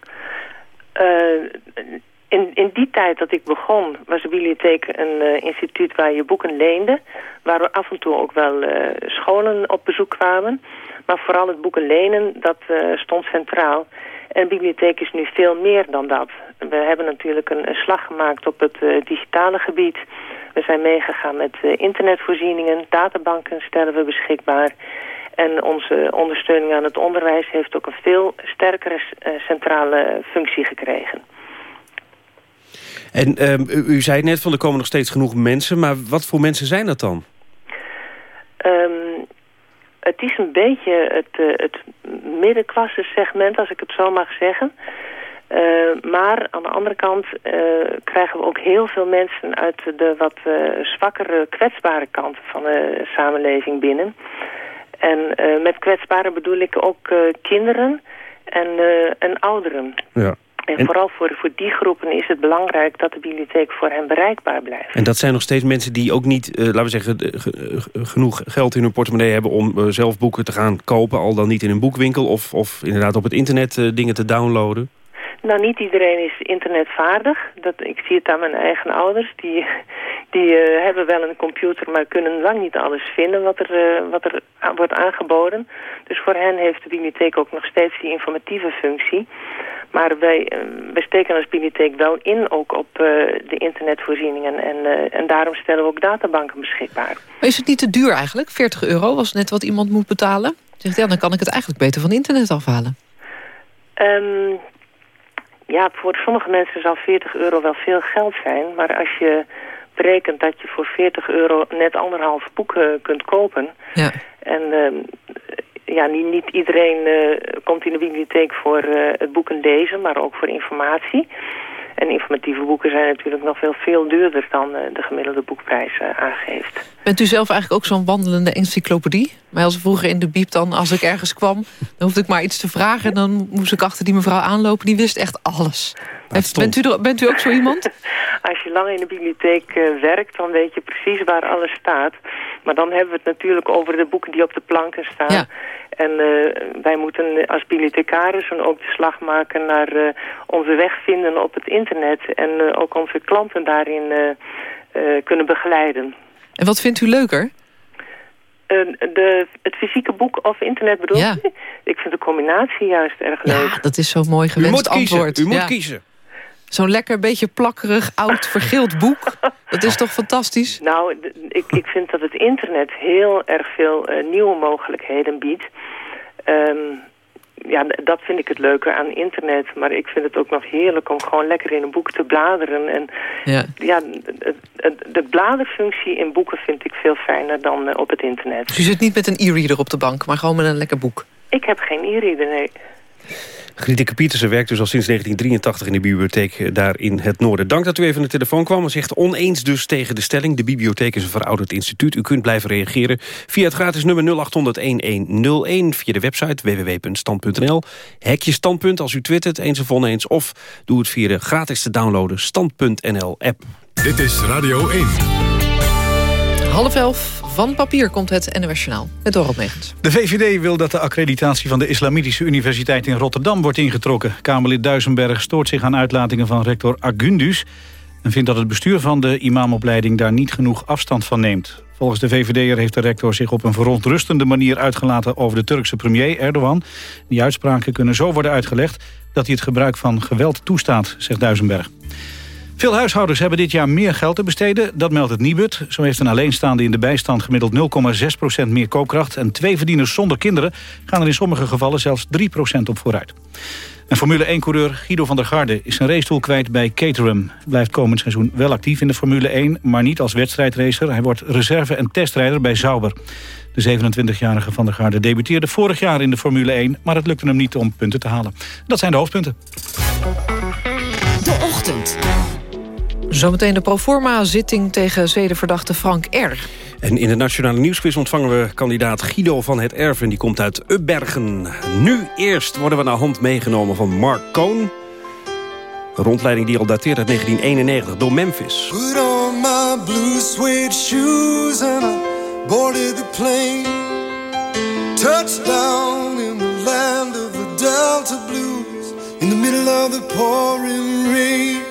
in, in die tijd dat ik begon, was de bibliotheek een instituut waar je boeken leende. Waar we af en toe ook wel scholen op bezoek kwamen. Maar vooral het boeken lenen, dat stond centraal... En de bibliotheek is nu veel meer dan dat. We hebben natuurlijk een, een slag gemaakt op het uh, digitale gebied. We zijn meegegaan met uh, internetvoorzieningen, databanken stellen we beschikbaar. En onze ondersteuning aan het onderwijs heeft ook een veel sterkere uh, centrale functie gekregen. En ehm, u, u, zei net van er komen nog steeds genoeg mensen, maar wat voor mensen zijn dat dan? Um, het is een beetje het, uh, het middenklasse segment, als ik het zo mag zeggen. Uh, maar aan de andere kant uh, krijgen we ook heel veel mensen uit de wat zwakkere, kwetsbare kant van de samenleving binnen. En met kwetsbare bedoel ik ook kinderen en, en ouderen. Ja. En, vooral voor, voor die groepen is het belangrijk dat de bibliotheek voor hen bereikbaar blijft. En dat zijn nog steeds mensen die ook niet, uh, laten we zeggen, genoeg geld in hun portemonnee hebben om uh, zelf boeken te gaan kopen, al dan niet in een boekwinkel of, of inderdaad op het internet uh, dingen te downloaden? Nou, niet iedereen is internetvaardig. Dat, ik zie het aan mijn eigen ouders. Die, die hebben wel een computer, maar kunnen lang niet alles vinden wat er, wat er wordt aangeboden. Dus voor hen heeft de bibliotheek ook nog steeds die informatieve functie. Maar wij, eh, wij steken als bibliotheek wel in ook op uh, de internetvoorzieningen. En, uh, en daarom stellen we ook databanken beschikbaar. Maar is het niet te duur eigenlijk? 40 euro was net wat iemand moet betalen? Zegt ja, dan kan ik het eigenlijk beter van internet afhalen. Um, ja, voor sommige mensen zal 40 euro wel veel geld zijn. Maar als je berekent dat je voor 40 euro net anderhalf boeken kunt kopen... Ja. En uh, ja, niet, niet iedereen uh, komt in de bibliotheek voor uh, het boeken lezen, maar ook voor informatie. En informatieve boeken zijn natuurlijk nog veel, veel duurder dan eh, de gemiddelde boekprijs eh, aangeeft. Bent u zelf eigenlijk ook zo'n wandelende encyclopedie? Mij als vroeger in de biep dan, als ik ergens kwam... dan hoefde ik maar iets te vragen en dan moest ik achter die mevrouw aanlopen. Die wist echt alles. Heeft, bent, u er, bent u ook zo iemand? Als je lang in de bibliotheek uh, werkt, dan weet je precies waar alles staat. Maar dan hebben we het natuurlijk over de boeken die op de planken staan. Ja. En uh, wij moeten als bibliothecaris ook de slag maken naar uh, onze weg vinden op het internet. En ook onze klanten daarin kunnen begeleiden. En wat vindt u leuker? de, het fysieke boek of internet bedoel ja. je? Ik vind de combinatie juist erg leuk. Ja, dat is zo mooi gewenst u moet kiezen. antwoord. U moet ja. kiezen. Zo'n lekker beetje plakkerig, oud, vergeeld boek. Dat is toch fantastisch? Nou, ik, ik vind dat het internet heel erg veel uh, nieuwe mogelijkheden biedt. Um, ja, dat vind ik het leuke aan internet. Maar ik vind het ook nog heerlijk om gewoon lekker in een boek te bladeren. En ja, ja de, de bladerfunctie in boeken vind ik veel fijner dan uh, op het internet. Dus u zit niet met een e-reader op de bank, maar gewoon met een lekker boek? Ik heb geen e-reader, nee. Grieteke Pietersen werkt dus al sinds 1983 in de bibliotheek daar in het noorden. Dank dat u even aan de telefoon kwam. U zegt oneens dus tegen de stelling. De bibliotheek is een verouderd instituut. U kunt blijven reageren via het gratis nummer 0800-1101... via de website www.stand.nl. Hek je standpunt als u twittert, eens of oneens... of doe het via de gratis te downloaden stand.nl-app. Dit is Radio 1. Half elf van papier komt het NOS Journaal. Het Dorot Megens. De VVD wil dat de accreditatie van de Islamitische Universiteit in Rotterdam wordt ingetrokken. Kamerlid Duisenberg stoort zich aan uitlatingen van rector Agundus... en vindt dat het bestuur van de imamopleiding daar niet genoeg afstand van neemt. Volgens de VVD'er heeft de rector zich op een verontrustende manier uitgelaten... over de Turkse premier Erdogan. Die uitspraken kunnen zo worden uitgelegd dat hij het gebruik van geweld toestaat, zegt Duisenberg. Veel huishoudens hebben dit jaar meer geld te besteden. Dat meldt het Nibud. Zo heeft een alleenstaande in de bijstand gemiddeld 0,6% meer koopkracht. En twee verdieners zonder kinderen gaan er in sommige gevallen zelfs 3% op vooruit. En Formule 1-coureur Guido van der Garde is zijn racestoel kwijt bij Caterham. Blijft komend seizoen wel actief in de Formule 1, maar niet als wedstrijdracer. Hij wordt reserve- en testrijder bij Sauber. De 27-jarige Van der Garde debuteerde vorig jaar in de Formule 1... maar het lukte hem niet om punten te halen. Dat zijn de hoofdpunten. De ochtend. Zometeen de proforma-zitting tegen zedenverdachte Frank R. En in de Nationale Nieuwsquiz ontvangen we kandidaat Guido van het Erven. Die komt uit Ubbergen. Nu eerst worden we naar hand meegenomen van Mark Cohn. Een rondleiding die al dateert uit 1991 door Memphis. Put on my blue suede shoes and I boarded the plane. Touchdown in the land of the Delta Blues. In the middle of the pouring rain.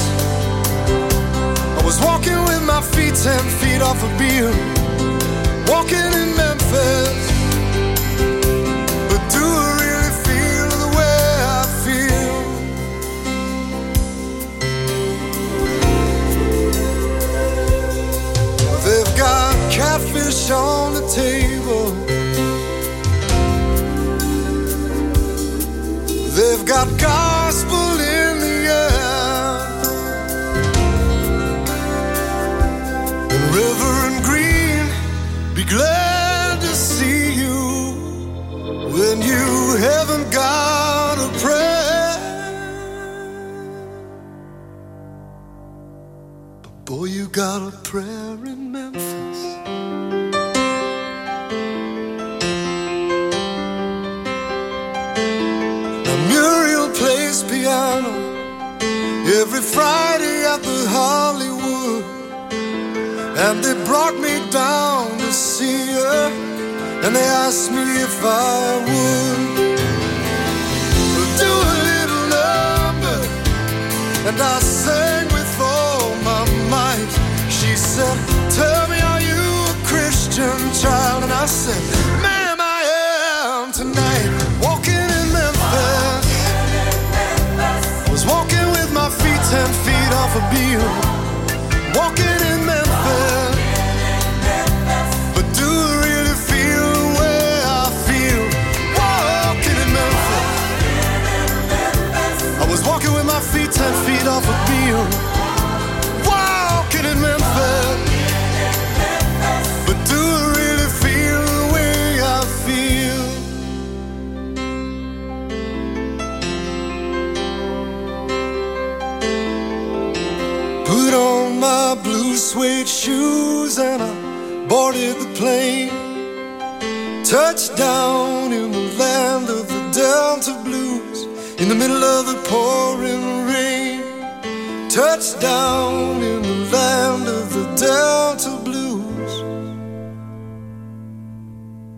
Walking with my feet ten feet off a beam, walking in Memphis. But do I really feel the way I feel? They've got catfish on the table. They've got gospel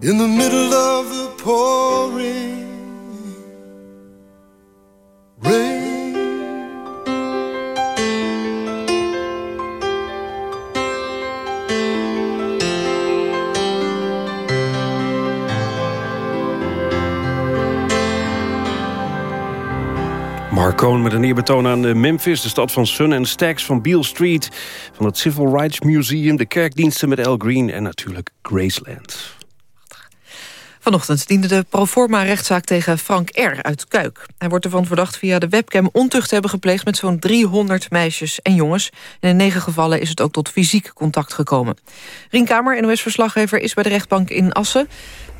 in the middle of the pouring rain. Met een eerbetoon aan eh, Memphis, de stad van Sun en Stacks, van Beale Street, van het Civil Rights Museum, de kerkdiensten met Al Green en natuurlijk Graceland. Vanochtend diende de proforma-rechtszaak tegen Frank R. uit Kuik. Hij wordt ervan verdacht via de webcam ontucht te hebben gepleegd... met zo'n 300 meisjes en jongens. En in negen gevallen is het ook tot fysiek contact gekomen. Rien Kamer, NOS-verslaggever, is bij de rechtbank in Assen.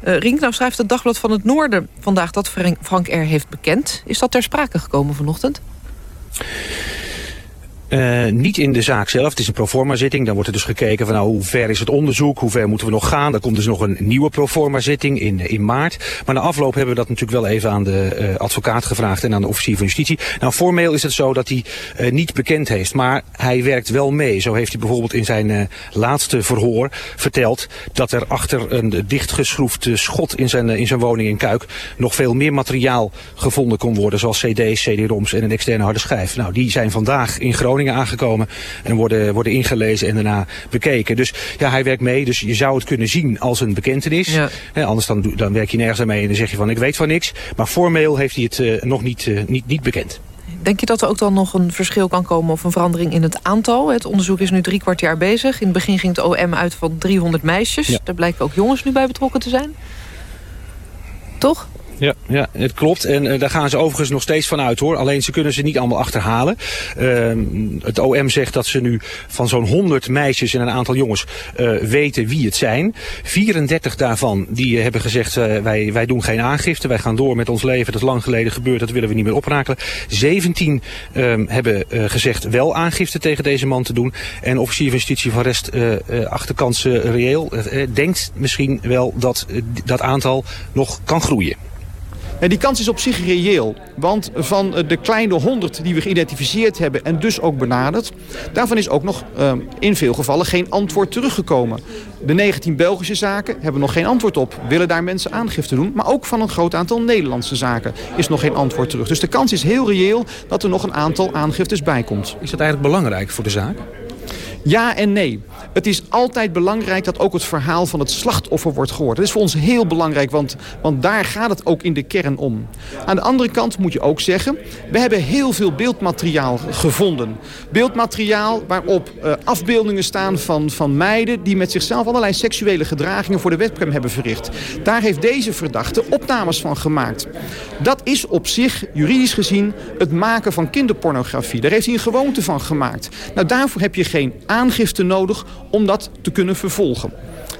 Uh, nou schrijft het Dagblad van het Noorden vandaag dat Frank R. heeft bekend. Is dat ter sprake gekomen vanochtend? Uh, niet in de zaak zelf. Het is een proforma-zitting. Dan wordt er dus gekeken van nou, hoe ver is het onderzoek, hoe ver moeten we nog gaan. Dan komt dus nog een nieuwe proforma-zitting in, in maart. Maar na afloop hebben we dat natuurlijk wel even aan de uh, advocaat gevraagd en aan de officier van justitie. Nou, formeel is het zo dat hij niet bekend heeft, maar hij werkt wel mee. Zo heeft hij bijvoorbeeld in zijn laatste verhoor verteld dat er achter een dichtgeschroefd schot in zijn, in zijn woning in Kuik nog veel meer materiaal gevonden kon worden, zoals cd's, cd-roms en een externe harde schijf. Nou, die zijn vandaag in Groningen aangekomen en worden, worden ingelezen en daarna bekeken. Dus ja, hij werkt mee, dus je zou het kunnen zien als een bekentenis. Ja. He, anders dan, dan werk je nergens aan mee en dan zeg je van ik weet van niks. Maar formeel heeft hij het uh, nog niet, uh, niet, niet bekend. Denk je dat er ook dan nog een verschil kan komen of een verandering in het aantal? Het onderzoek is nu drie kwart jaar bezig. In het begin ging het OM uit van 300 meisjes. Ja. Daar blijken ook jongens nu bij betrokken te zijn. Toch? Ja, ja, het klopt. En uh, daar gaan ze overigens nog steeds van uit hoor. Alleen ze kunnen ze niet allemaal achterhalen. Uh, het OM zegt dat ze nu van zo'n 100 meisjes en een aantal jongens uh, weten wie het zijn. 34 daarvan die hebben gezegd wij, wij doen geen aangifte. Wij gaan door met ons leven. Dat is lang geleden gebeurd. Dat willen we niet meer oprakelen. 17 hebben gezegd wel aangifte tegen deze man te doen. En officier van justitie van rest achterkants reëel denkt misschien wel dat dat aantal nog kan groeien. En die kans is op zich reëel. Want van de kleine 100 die we geïdentificeerd hebben en dus ook benaderd... daarvan is ook nog uh, in veel gevallen geen antwoord teruggekomen. De 19 Belgische zaken hebben nog geen antwoord op. Willen daar mensen aangifte doen? Maar ook van een groot aantal Nederlandse zaken is nog geen antwoord terug. Dus de kans is heel reëel dat er nog een aantal aangiftes bij komt. Is dat eigenlijk belangrijk voor de zaak? Ja en nee. Het is altijd belangrijk dat ook het verhaal van het slachtoffer wordt gehoord. Dat is voor ons heel belangrijk, want, want daar gaat het ook in de kern om. Aan de andere kant moet je ook zeggen... we hebben heel veel beeldmateriaal gevonden. Beeldmateriaal waarop uh, afbeeldingen staan van, van meiden... die met zichzelf allerlei seksuele gedragingen voor de webcam hebben verricht. Daar heeft deze verdachte opnames van gemaakt. Dat is op zich, juridisch gezien, het maken van kinderpornografie. Daar heeft hij een gewoonte van gemaakt. Nou, daarvoor heb je geen aangifte nodig om dat te kunnen vervolgen.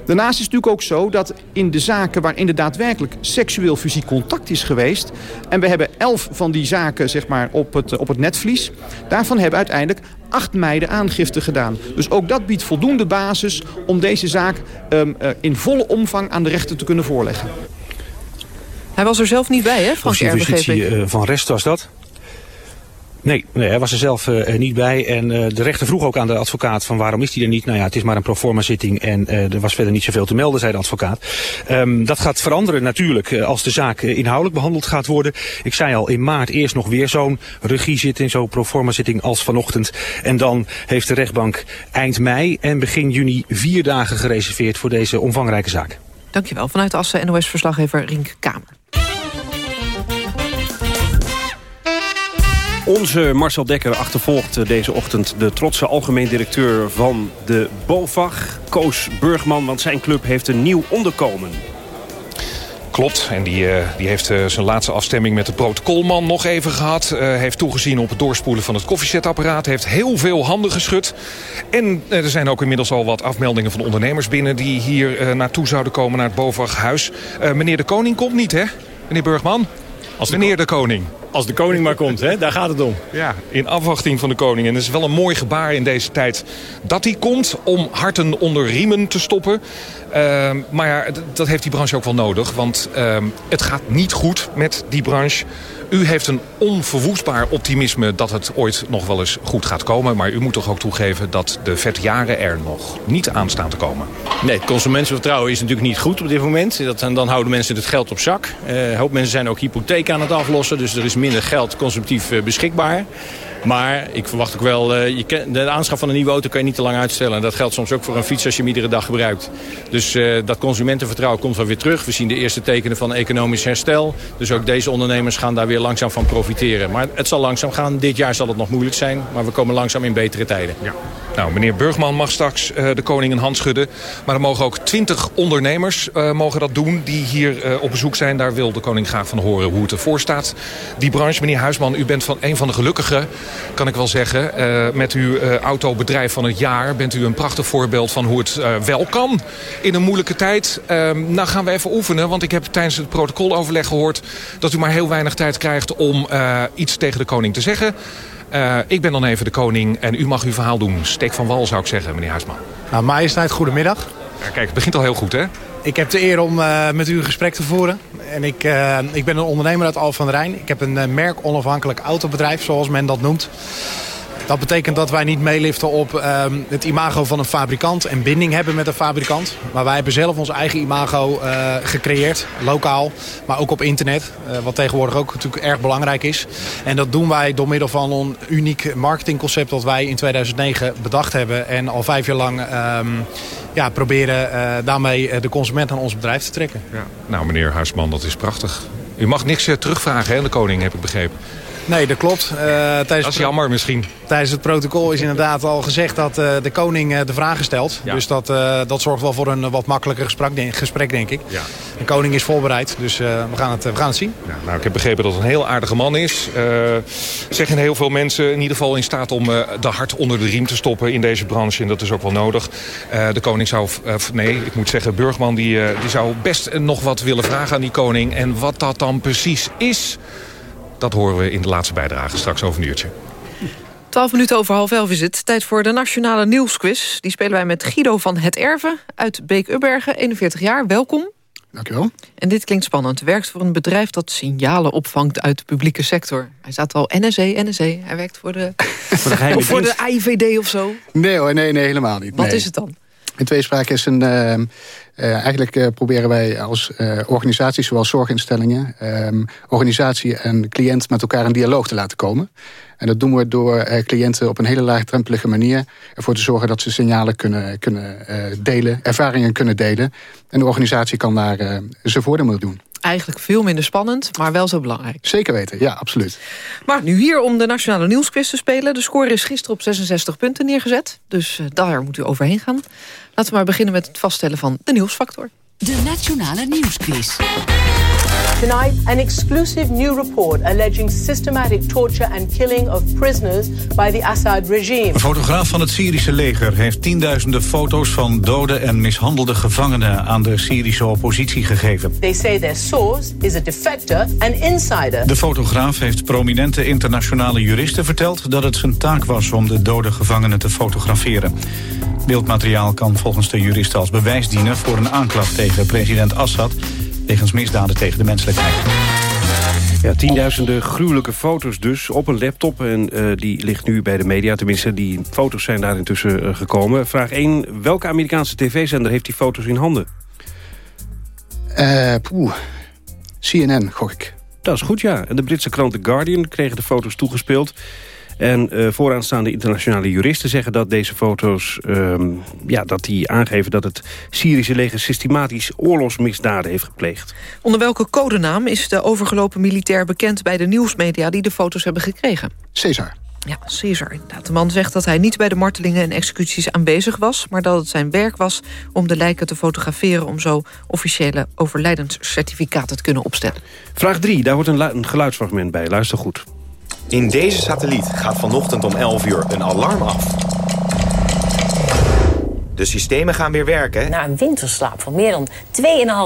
Daarnaast is het natuurlijk ook zo dat in de zaken waarin er daadwerkelijk seksueel fysiek contact is geweest... en we hebben elf van die zaken zeg maar, op, het, op het netvlies... daarvan hebben uiteindelijk acht meiden aangifte gedaan. Dus ook dat biedt voldoende basis om deze zaak um, uh, in volle omvang aan de rechter te kunnen voorleggen. Hij was er zelf niet bij, hè, Frank Officier van Rest was dat. Nee, nee, hij was er zelf uh, niet bij. En uh, de rechter vroeg ook aan de advocaat van waarom is hij er niet? Nou ja, het is maar een proforma zitting en uh, er was verder niet zoveel te melden, zei de advocaat. Um, dat gaat veranderen natuurlijk als de zaak inhoudelijk behandeld gaat worden. Ik zei al, in maart eerst nog weer zo'n regiezitting, zo'n proforma zitting als vanochtend. En dan heeft de rechtbank eind mei en begin juni vier dagen gereserveerd voor deze omvangrijke zaak. Dankjewel. Vanuit Assen NOS-verslaggever Rink Kamer. Onze Marcel Dekker achtervolgt deze ochtend de trotse algemeen directeur van de BOVAG, Koos Burgman, want zijn club heeft een nieuw onderkomen. Klopt, en die, uh, die heeft uh, zijn laatste afstemming met de protocolman nog even gehad. Uh, heeft toegezien op het doorspoelen van het koffiezetapparaat. Heeft heel veel handen geschud. En er zijn ook inmiddels al wat afmeldingen van ondernemers binnen... die hier naartoe zouden komen naar het BOVAG-huis. meneer de Koning komt niet, hè? Meneer Burgman? Als meneer de Koning. Als de koning maar komt, hè? daar gaat het om. Ja, in afwachting van de koning. En het is wel een mooi gebaar in deze tijd dat hij komt om harten onder riemen te stoppen. Uh, maar ja, dat heeft die branche ook wel nodig. Want uh, het gaat niet goed met die branche. U heeft een onverwoestbaar optimisme dat het ooit nog wel eens goed gaat komen. Maar u moet toch ook toegeven dat de vette jaren er nog niet aan staan te komen. Nee, het consumentenvertrouwen is natuurlijk niet goed op dit moment. Dat, dan houden mensen het geld op zak. Uh, een hoop mensen zijn ook hypotheek aan het aflossen. Dus er is minder geld consumptief uh, beschikbaar. Maar ik verwacht ook wel, uh, je de aanschaf van een nieuwe auto kan je niet te lang uitstellen. En dat geldt soms ook voor een fiets als je hem iedere dag gebruikt. Dus uh, dat consumentenvertrouwen komt wel weer terug. We zien de eerste tekenen van economisch herstel. Dus ook deze ondernemers gaan daar weer langzaam van profiteren. Maar het zal langzaam gaan. Dit jaar zal het nog moeilijk zijn. Maar we komen langzaam in betere tijden. Ja. Nou, meneer Burgman mag straks uh, de koning een hand schudden. Maar er mogen ook twintig ondernemers mogen dat doen die hier op bezoek zijn. Daar wil de koning graag van horen hoe het ervoor staat. Die branche, meneer Huisman, u bent van een van de gelukkigen kan ik wel zeggen. Uh, met uw uh, autobedrijf van het jaar bent u een prachtig voorbeeld van hoe het uh, wel kan in een moeilijke tijd. nou gaan we even oefenen, want ik heb tijdens het protocoloverleg gehoord dat u maar heel weinig tijd krijgt om iets tegen de koning te zeggen. ik ben dan even de koning en u mag uw verhaal doen. Steek van wal zou ik zeggen, meneer Huisman. Nou, majesteit, goedemiddag. Ja, kijk, het begint al heel goed, hè? Ik heb de eer om uh, met u een gesprek te voeren. En ik, uh, ik ben een ondernemer uit Al van Rijn. Ik heb een uh, merk onafhankelijk autobedrijf, zoals men dat noemt. Dat betekent dat wij niet meeliften op uh, het imago van een fabrikant en binding hebben met een fabrikant. Maar wij hebben zelf ons eigen imago uh, gecreëerd, lokaal, maar ook op internet. Uh, wat tegenwoordig ook natuurlijk erg belangrijk is. En dat doen wij door middel van een uniek marketingconcept dat wij in 2009 bedacht hebben. En al vijf jaar lang um, ja, proberen uh, daarmee de consument aan ons bedrijf te trekken. Ja. Nou meneer Huisman, dat is prachtig. U mag niks terugvragen, hè, de koning, heb ik begrepen. Nee, dat klopt. Uh, tijdens dat is jammer misschien. Tijdens het protocol is inderdaad al gezegd dat uh, de koning uh, de vragen stelt. Ja. Dus dat, dat zorgt wel voor een wat makkelijker gesprek, gesprek denk ik. Ja. De koning is voorbereid, dus we, gaan het, we gaan het zien. Ja, nou, ik heb begrepen dat het een heel aardige man is. zeggen heel veel mensen in ieder geval in staat om de hart onder de riem te stoppen in deze branche. En dat is ook wel nodig. de koning zou, nee, ik moet zeggen, Burgman die, die zou best nog wat willen vragen aan die koning. En wat dat dan precies is... Dat horen we in de laatste bijdrage straks over een uurtje. 12 minuten over half elf is het. Tijd voor de Nationale Nieuwsquiz. Die spelen wij met Guido van Het Erven uit Beek-Ubbergen, 41 jaar. Welkom. Dankjewel. En dit klinkt spannend. Werkt voor een bedrijf dat signalen opvangt uit de publieke sector. Hij staat al NSE, NSE. Hij werkt voor de, voor de, of voor de IVD of zo. Nee hoor, nee, nee helemaal niet. Wat nee. is het dan? In tweespraak is een... Uh, uh, eigenlijk uh, proberen wij als uh, organisaties, zoals zorginstellingen... Um, organisatie en cliënt met elkaar in dialoog te laten komen. En dat doen we door cliënten op een hele laagdrempelige manier... ervoor te zorgen dat ze signalen kunnen, kunnen delen, ervaringen kunnen delen. En de organisatie kan daar zijn voordeel mee doen eigenlijk veel minder spannend, maar wel zo belangrijk. Zeker weten, ja, absoluut. Maar nu hier om de Nationale Nieuwsquiz te spelen. De score is gisteren op 66 punten neergezet. Dus uh, daar moet u overheen gaan. Laten we maar beginnen met het vaststellen van de nieuwsfactor. De Nationale Nieuwsquiz. Tonight, an exclusive new report alleging systematic torture and killing of prisoners by the Assad regime. Een fotograaf van het Syrische leger heeft tienduizenden foto's van dode en mishandelde gevangenen aan de Syrische oppositie gegeven. They say their source is a defector and insider. De fotograaf heeft prominente internationale juristen verteld dat het zijn taak was om de dode gevangenen te fotograferen. Beeldmateriaal kan volgens de juristen als bewijs dienen voor een aanklacht tegen president Assad wegens misdaden tegen de menselijkheid. Ja, tienduizenden gruwelijke foto's dus op een laptop. En uh, die ligt nu bij de media. Tenminste, die foto's zijn daar intussen uh, gekomen. Vraag 1. Welke Amerikaanse tv-zender heeft die foto's in handen? Uh, poeh. CNN, gok ik. Dat is goed, ja. En de Britse krant The Guardian kregen de foto's toegespeeld. En uh, vooraanstaande internationale juristen zeggen dat deze foto's... Um, ja, dat die aangeven dat het Syrische leger systematisch oorlogsmisdaden heeft gepleegd. Onder welke codenaam is de overgelopen militair bekend bij de nieuwsmedia... die de foto's hebben gekregen? Caesar. Ja, Caesar inderdaad. De man zegt dat hij niet bij de martelingen en executies aanwezig was... maar dat het zijn werk was om de lijken te fotograferen... om zo officiële overlijdenscertificaten te kunnen opstellen. Vraag 3, daar wordt een, een geluidsfragment bij. Luister goed. In deze satelliet gaat vanochtend om 11 uur een alarm af. De systemen gaan weer werken. Na een winterslaap van meer dan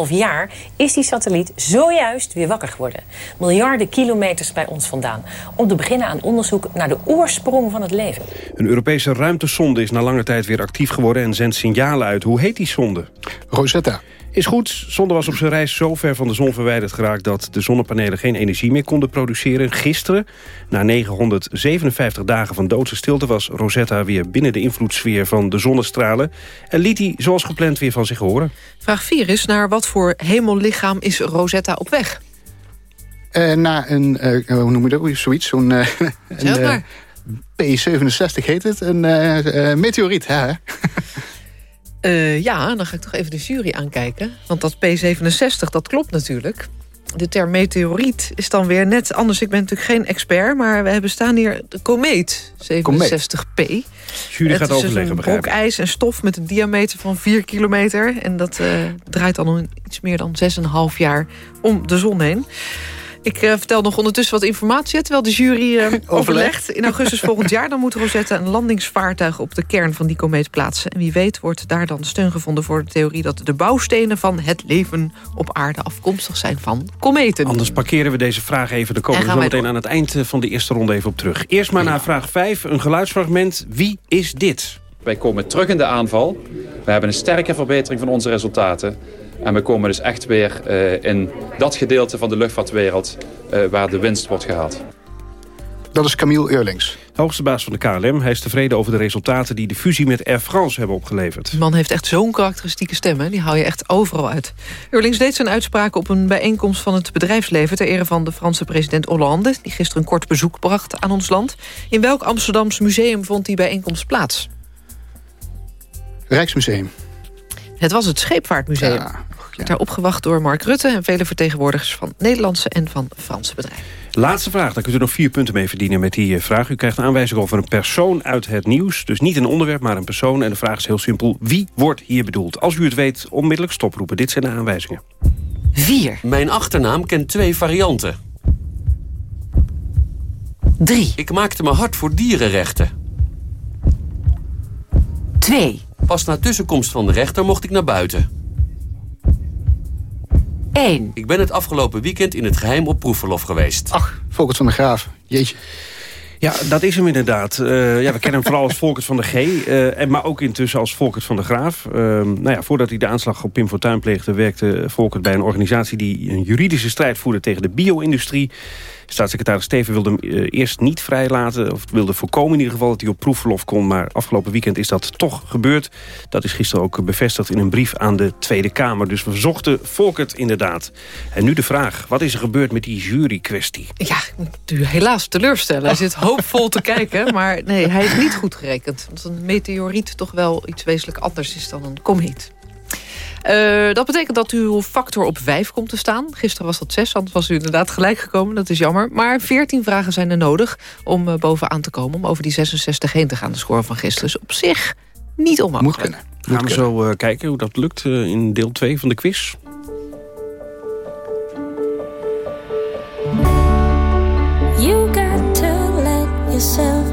2,5 jaar is die satelliet zojuist weer wakker geworden. Miljarden kilometers bij ons vandaan. Om te beginnen aan onderzoek naar de oorsprong van het leven. Een Europese ruimtesonde is na lange tijd weer actief geworden en zendt signalen uit. Hoe heet die sonde? Rosetta. Is goed. Zonde was op zijn reis zo ver van de zon verwijderd geraakt... dat de zonnepanelen geen energie meer konden produceren. Gisteren, na 957 dagen van doodse stilte... was Rosetta weer binnen de invloedssfeer van de zonnestralen... en liet hij zoals gepland weer van zich horen. Vraag 4 is naar wat voor hemellichaam is Rosetta op weg? Uh, naar een, uh, hoe noem je dat, zoiets, zo'n... Uh, een, P67 heet het, een meteoriet, hè? Uh, ja, dan ga ik toch even de jury aankijken. Want dat P67, dat klopt natuurlijk. De term meteoriet is dan weer net anders. Ik ben natuurlijk geen expert, maar we hebben staan hier de komeet 67P. Jury gaat overleggen, Het is een brok ijs en stof met een diameter van 4 kilometer. En dat uh, draait dan iets meer dan 6,5 jaar om de zon heen. Ik uh, vertel nog ondertussen wat informatie, terwijl de jury uh, overlegt. In augustus volgend jaar dan moet Rosetta een landingsvaartuig op de kern van die komeet plaatsen. En wie weet wordt daar dan steun gevonden voor de theorie... dat de bouwstenen van het leven op aarde afkomstig zijn van kometen. Anders parkeren we deze vraag even. Dan komen we zo meteen aan het eind eh, van de eerste ronde even op terug. Eerst maar naar vraag 5, een geluidsfragment. Wie is dit? Wij komen terug in de aanval. We hebben een sterke verbetering van onze resultaten. En we komen dus echt weer uh, in dat gedeelte van de luchtvaartwereld uh, waar de winst wordt gehaald. Dat is Camille Eurlings. De hoogste baas van de KLM. Hij is tevreden over de resultaten die de fusie met Air France hebben opgeleverd. De man heeft echt zo'n karakteristieke stem. Hè? Die haal je echt overal uit. Eurlings deed zijn uitspraak op een bijeenkomst van het bedrijfsleven... ter ere van de Franse president Hollande... die gisteren een kort bezoek bracht aan ons land. In welk Amsterdams museum vond die bijeenkomst plaats? Rijksmuseum. Het was het Scheepvaartmuseum. Ja. Daar opgewacht door Mark Rutte en vele vertegenwoordigers van Nederlandse en van Franse bedrijven. Laatste vraag, daar kunt u nog vier punten mee verdienen met die vraag. U krijgt een aanwijzing over een persoon uit het nieuws. Dus niet een onderwerp, maar een persoon. En de vraag is heel simpel, wie wordt hier bedoeld? Als u het weet, onmiddellijk stoproepen. Dit zijn de aanwijzingen. 4. Mijn achternaam kent twee varianten. 3. Ik maakte me hard voor dierenrechten. 2. Pas na tussenkomst van de rechter mocht ik naar buiten. 1. Ik ben het afgelopen weekend in het geheim op proefverlof geweest. Ach, Volkert van der Graaf. Jeetje. Ja, dat is hem inderdaad. Uh, ja, we kennen hem vooral als Volkert van de G. Uh, en maar ook intussen als Volkert van de Graaf. Uh, nou ja, voordat hij de aanslag op Pim Fortuyn pleegde... werkte Volkert bij een organisatie die een juridische strijd voerde... tegen de bio-industrie. Staatssecretaris Steven wilde hem uh, eerst niet vrijlaten... of wilde voorkomen in ieder geval dat hij op proefverlof kon... maar afgelopen weekend is dat toch gebeurd. Dat is gisteren ook bevestigd in een brief aan de Tweede Kamer. Dus we zochten Volkert inderdaad. En nu de vraag, wat is er gebeurd met die jurykwestie? Ja, ik moet u helaas teleurstellen. Hij zit hoopvol te kijken, maar nee, hij is niet goed gerekend. Want een meteoriet toch wel iets wezenlijk anders is dan een komeet. Uh, dat betekent dat uw factor op 5 komt te staan. Gisteren was dat 6, anders was u inderdaad gelijk gekomen. Dat is jammer. Maar 14 vragen zijn er nodig om uh, bovenaan te komen... om over die 66 heen te gaan, de score van gisteren. Dus op zich niet onmogelijk. Moet kunnen. Gaan we kunnen. zo uh, kijken hoe dat lukt in deel 2 van de quiz. You got to let yourself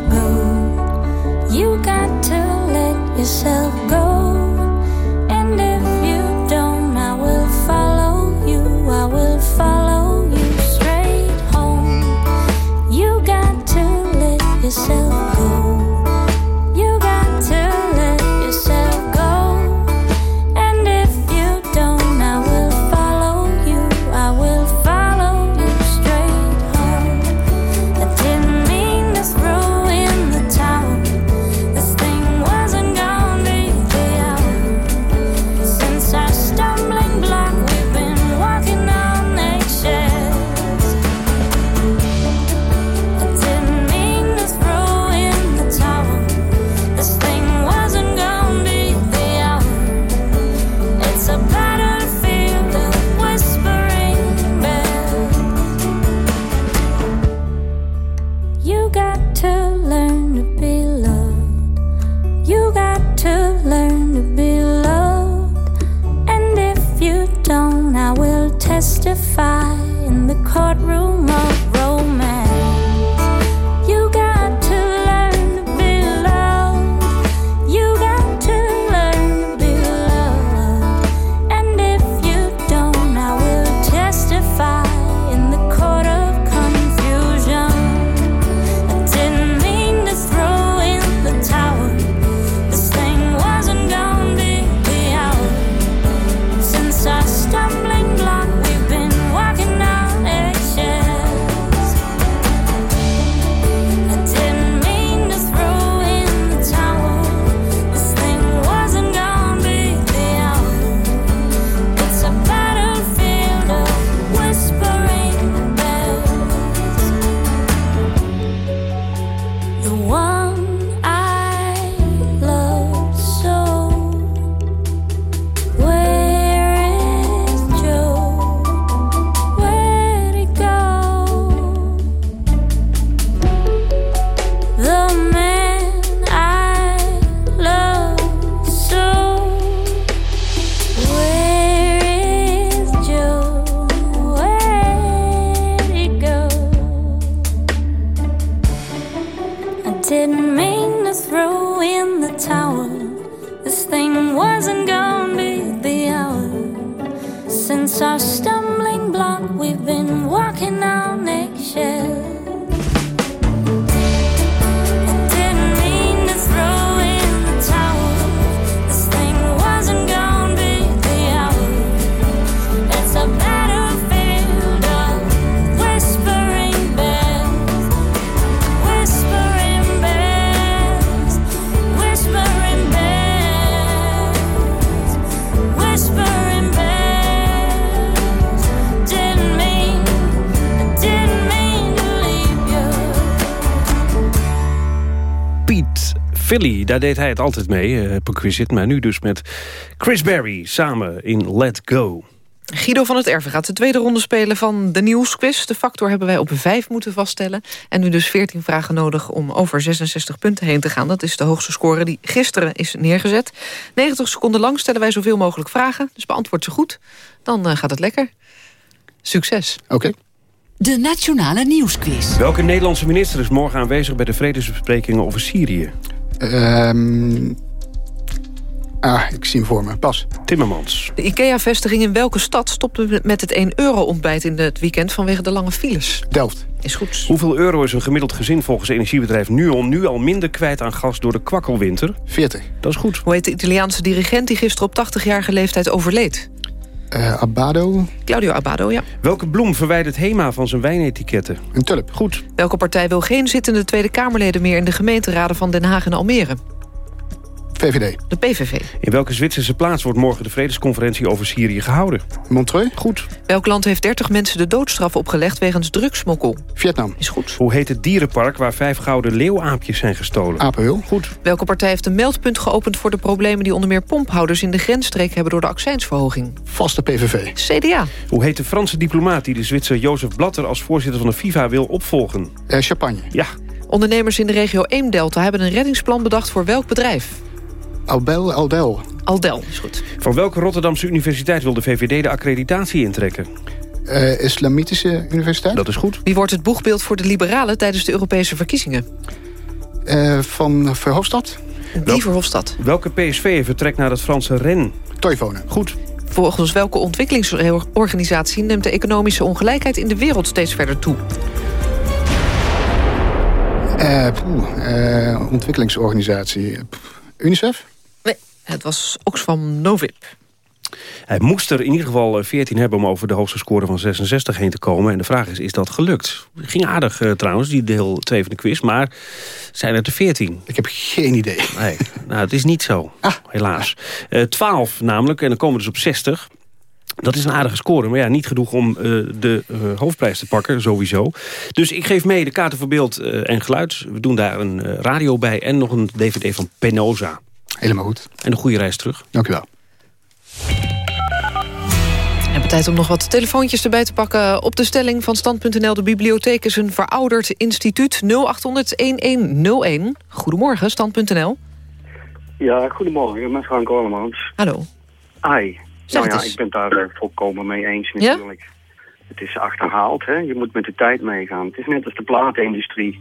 daar deed hij het altijd mee, uh, Perquisite. Maar nu dus met Chris Berry samen in Let Go. Guido van het Erven gaat de tweede ronde spelen van de nieuwsquiz. De factor hebben wij op vijf moeten vaststellen. En nu dus 14 vragen nodig om over 66 punten heen te gaan. Dat is de hoogste score die gisteren is neergezet. 90 seconden lang stellen wij zoveel mogelijk vragen. Dus beantwoord ze goed, dan uh, gaat het lekker. Succes. Oké. Okay. De Nationale Nieuwsquiz. Welke Nederlandse minister is morgen aanwezig bij de vredesbesprekingen over Syrië? Um, ah, ik zie hem voor me. Pas. Timmermans. De IKEA-vestiging in welke stad stopte met het 1 euro ontbijt in het weekend vanwege de lange files? Delft. Is goed. Hoeveel euro is een gemiddeld gezin volgens energiebedrijf NUON nu al minder kwijt aan gas door de kwakkelwinter? 40. Dat is goed. Hoe heet de Italiaanse dirigent die gisteren op 80-jarige leeftijd overleed? Uh, Abado. Claudio Abado, ja. Welke bloem verwijdert HEMA van zijn wijnetiketten? Een tulp. Goed. Welke partij wil geen zittende Tweede Kamerleden meer... in de gemeenteraden van Den Haag en Almere? VVD. De PVV. In welke Zwitserse plaats wordt morgen de vredesconferentie over Syrië gehouden? Montreux. Goed. Welk land heeft 30 mensen de doodstraf opgelegd wegens drugsmokkel? Vietnam. Is goed. Hoe heet het dierenpark waar vijf gouden leeuwaapjes zijn gestolen? Apenhul. Goed. Welke partij heeft een meldpunt geopend voor de problemen die onder meer pomphouders in de grensstreek hebben door de accijnsverhoging? Vaste PVV. CDA. Hoe heet de Franse diplomaat die de Zwitser Jozef Blatter als voorzitter van de FIFA wil opvolgen? Uh, Champagne. Ja. Ondernemers in de regio Eemdelta hebben een reddingsplan bedacht voor welk bedrijf? Albel, Aldel. Aldel, is goed. Van welke Rotterdamse universiteit wil de VVD de accreditatie intrekken? Uh, Islamitische Universiteit. Dat is goed. Wie wordt het boegbeeld voor de liberalen tijdens de Europese verkiezingen? Uh, van Verhofstadt. Die Wel Verhofstadt. Welke PSV vertrekt naar het Franse Rennes? Toivonen. Goed. Volgens welke ontwikkelingsorganisatie neemt de economische ongelijkheid in de wereld steeds verder toe? Uh, poeh, ontwikkelingsorganisatie. UNICEF? Het was Oxfam Novib. Hij moest er in ieder geval 14 hebben om over de hoogste score van 66 heen te komen. En de vraag is, is dat gelukt? Ging aardig uh, trouwens, die deel 2 van de quiz. Maar zijn het er 14? Ik heb geen idee. Nee, nou, het is niet zo, ah. helaas. Uh, 12 namelijk, en dan komen we dus op 60. Dat is een aardige score, maar ja, niet genoeg om uh, de uh, hoofdprijs te pakken, sowieso. Dus ik geef mee de kaarten voor beeld uh, en geluid. We doen daar een radio bij en nog een dvd van Penosa. Helemaal goed. En een goede reis terug. Dank u wel. We hebben tijd om nog wat telefoontjes erbij te pakken. Op de stelling van Stand.nl, de bibliotheek is een verouderd instituut. 0800-1101. Goedemorgen, Stand.nl. Ja, goedemorgen, met Frank Orlemans. Hallo. Hi. Zeg nou ja, eens. ik ben het daar uh, volkomen mee eens natuurlijk. Ja? Het is achterhaald, hè? je moet met de tijd meegaan. Het is net als de platenindustrie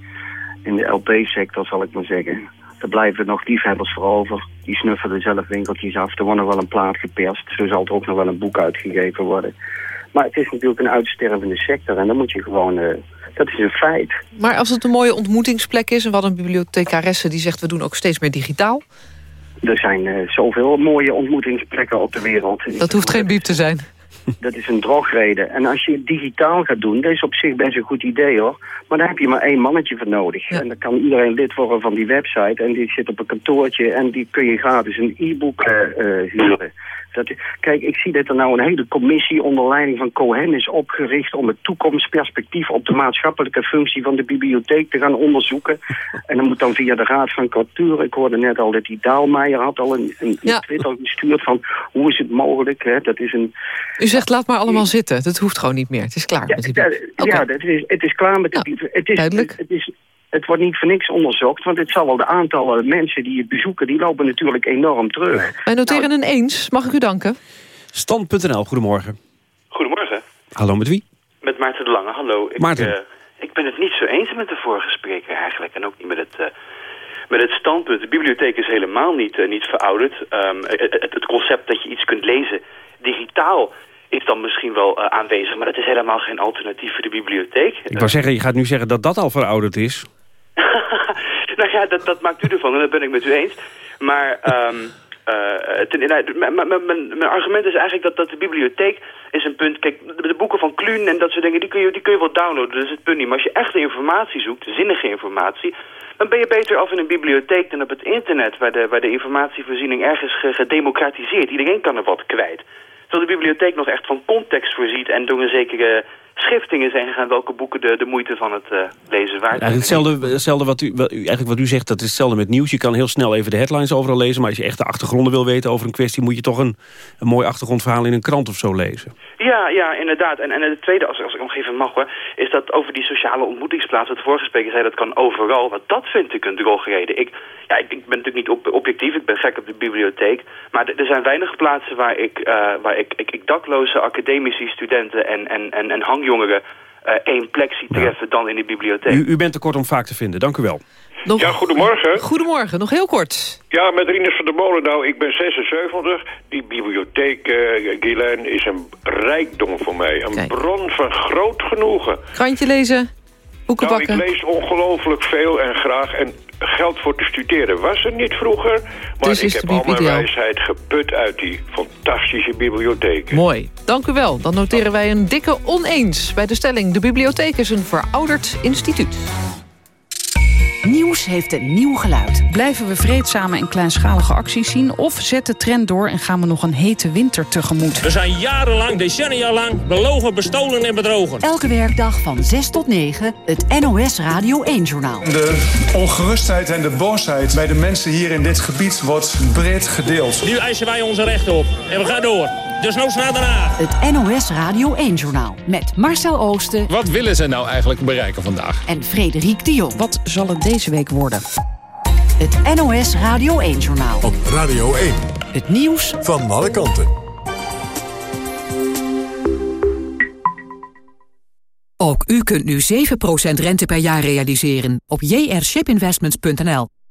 in de LP-sector, zal ik maar zeggen. Er blijven nog liefhebbers voor over. Die snuffelen zelf winkeltjes af. Er wordt nog wel een plaat geperst. Zo zal er ook nog wel een boek uitgegeven worden. Maar het is natuurlijk een uitstervende sector. En dan moet je gewoon... Uh, dat is een feit. Maar als het een mooie ontmoetingsplek is... en wat een bibliothecaresse die zegt... we doen ook steeds meer digitaal... Er zijn uh, zoveel mooie ontmoetingsplekken op de wereld. Dat hoeft geen biep te zijn. Dat is een drogreden. En als je het digitaal gaat doen, dat is op zich best een goed idee hoor. Maar daar heb je maar één mannetje voor nodig. Ja. En dan kan iedereen lid worden van die website. En die zit op een kantoortje en die kun je gratis een e-book uh, uh, huren. Dat, kijk, ik zie dat er nou een hele commissie onder leiding van Cohen is opgericht... om het toekomstperspectief op de maatschappelijke functie van de bibliotheek te gaan onderzoeken. En dan moet dan via de Raad van Cultuur... Ik hoorde net al dat die Daalmeijer had al een, een Ja. Twitter gestuurd van... hoe is het mogelijk? Hè? Dat is een... U zegt laat maar allemaal zitten. Dat hoeft gewoon niet meer. Het is klaar Ja, met die ja, ja, dat is, het is klaar met de. Het is, duidelijk. Het, is, het wordt niet voor niks onderzocht, want het zal wel de aantallen mensen die het bezoeken... die lopen natuurlijk enorm terug. Wij noteren een eens. Mag ik u danken? Stand.nl, goedemorgen. Goedemorgen, Hallo, met wie? met Maarten de Lange. Hallo. Ik, Maarten. eh, ik ben het niet zo eens met de vorige spreker eigenlijk. En ook niet met het, eh, met het standpunt. De bibliotheek is helemaal niet, eh, niet verouderd. Ehm, het, het, concept dat je iets kunt lezen digitaal is dan misschien wel aanwezig, maar dat is helemaal geen alternatief voor de bibliotheek. Ik wou zeggen, je gaat nu zeggen dat dat al verouderd is. Nou ja, dat, maakt u ervan en dat ben ik met u eens. Maar um, mijn argument is eigenlijk dat, dat de bibliotheek is een punt... Kijk, de, boeken van Kluun en dat soort dingen, die kun, je, die kun je wel downloaden. Dat is het punt niet. Maar als je echte informatie zoekt, zinnige informatie... dan ben je beter af in een bibliotheek dan op het internet... waar de, waar de informatievoorziening ergens gedemocratiseerd. Iedereen kan er wat kwijt. Terwijl de bibliotheek nog echt van context voorziet... en door een zekere schiftingen zijn gegaan welke boeken de, de moeite van het uh, lezen waard zijn. hetzelfde, hetzelfde wat u, wat u, eigenlijk wat u zegt, dat is hetzelfde met nieuws. Je kan heel snel even de headlines overal lezen... maar als je echt de achtergronden wil weten over een kwestie... moet je toch een, een mooi achtergrondverhaal in een krant of zo lezen. Ja, ja inderdaad. En, en het tweede, als, als ik nog even mag hoor... is dat over die sociale ontmoetingsplaatsen... het vorige spreker zei dat kan overal. Want dat vind ik een drogreden. Ik, ja, ik, ik ben natuurlijk niet objectief, ik ben gek op de bibliotheek. Maar er zijn weinig plaatsen waar ik, uh, waar ik, ik, ik dakloze academici, studenten en, en, en, en hangjongeren uh, één plek treffen dan in de bibliotheek. U, u bent er kortom vaak te vinden, dank u wel. Nog... Ja, goedemorgen. Goedemorgen, nog heel kort. Ja, met Rinus van der Molen. Nou, ik ben 76. Die bibliotheek, uh, Guylaine, is een rijkdom voor mij. Een Kijk. bron van groot genoegen. Krantje lezen, boeken nou, pakken. ik lees ongelooflijk veel en graag. En geld voor te studeren was er niet vroeger. Maar dus ik heb al mijn ideaal. wijsheid geput uit die fantastische bibliotheek. Mooi, dank u wel. Dan noteren wij een dikke oneens bij de stelling... de bibliotheek is een verouderd instituut. Nieuws heeft een nieuw geluid. Blijven we vreedzame en kleinschalige acties zien... of zet de trend door en gaan we nog een hete winter tegemoet? We zijn jarenlang, decennia lang, belogen, bestolen en bedrogen. Elke werkdag van 6 tot 9, het NOS Radio 1-journaal. De ongerustheid en de boosheid bij de mensen hier in dit gebied wordt breed gedeeld. Nu eisen wij onze rechten op en we gaan door. Dus nog naar daarna. Het NOS Radio 1-journaal met Marcel Oosten. Wat willen ze nou eigenlijk bereiken vandaag? En Frederik de Jong. Wat zal het deze week worden? Het NOS Radio 1-journaal. Op Radio 1. Het nieuws van alle kanten. Ook u kunt nu 7% rente per jaar realiseren op jrshipinvestments.nl.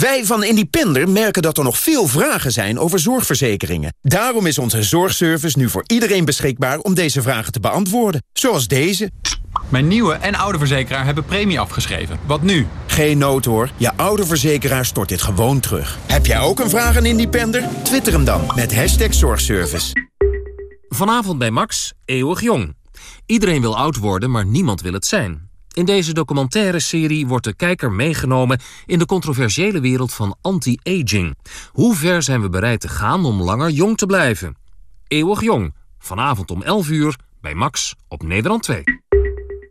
Wij van Independer merken dat er nog veel vragen zijn over zorgverzekeringen. Daarom is onze zorgservice nu voor iedereen beschikbaar om deze vragen te beantwoorden. Zoals deze. Mijn nieuwe en oude verzekeraar hebben premie afgeschreven. Wat nu? Geen nood hoor. Je oude verzekeraar stort dit gewoon terug. Heb jij ook een vraag aan Independer? Twitter hem dan met hashtag zorgservice. Vanavond bij Max, eeuwig jong. Iedereen wil oud worden, maar niemand wil het zijn. In deze documentaire serie wordt de kijker meegenomen in de controversiële wereld van anti-aging. Hoe ver zijn we bereid te gaan om langer jong te blijven? Eeuwig jong, vanavond om 11 uur bij Max op Nederland 2.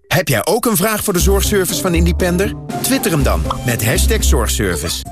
Heb jij ook een vraag voor de zorgservice van Independer? Twitter hem dan met hashtag zorgservice.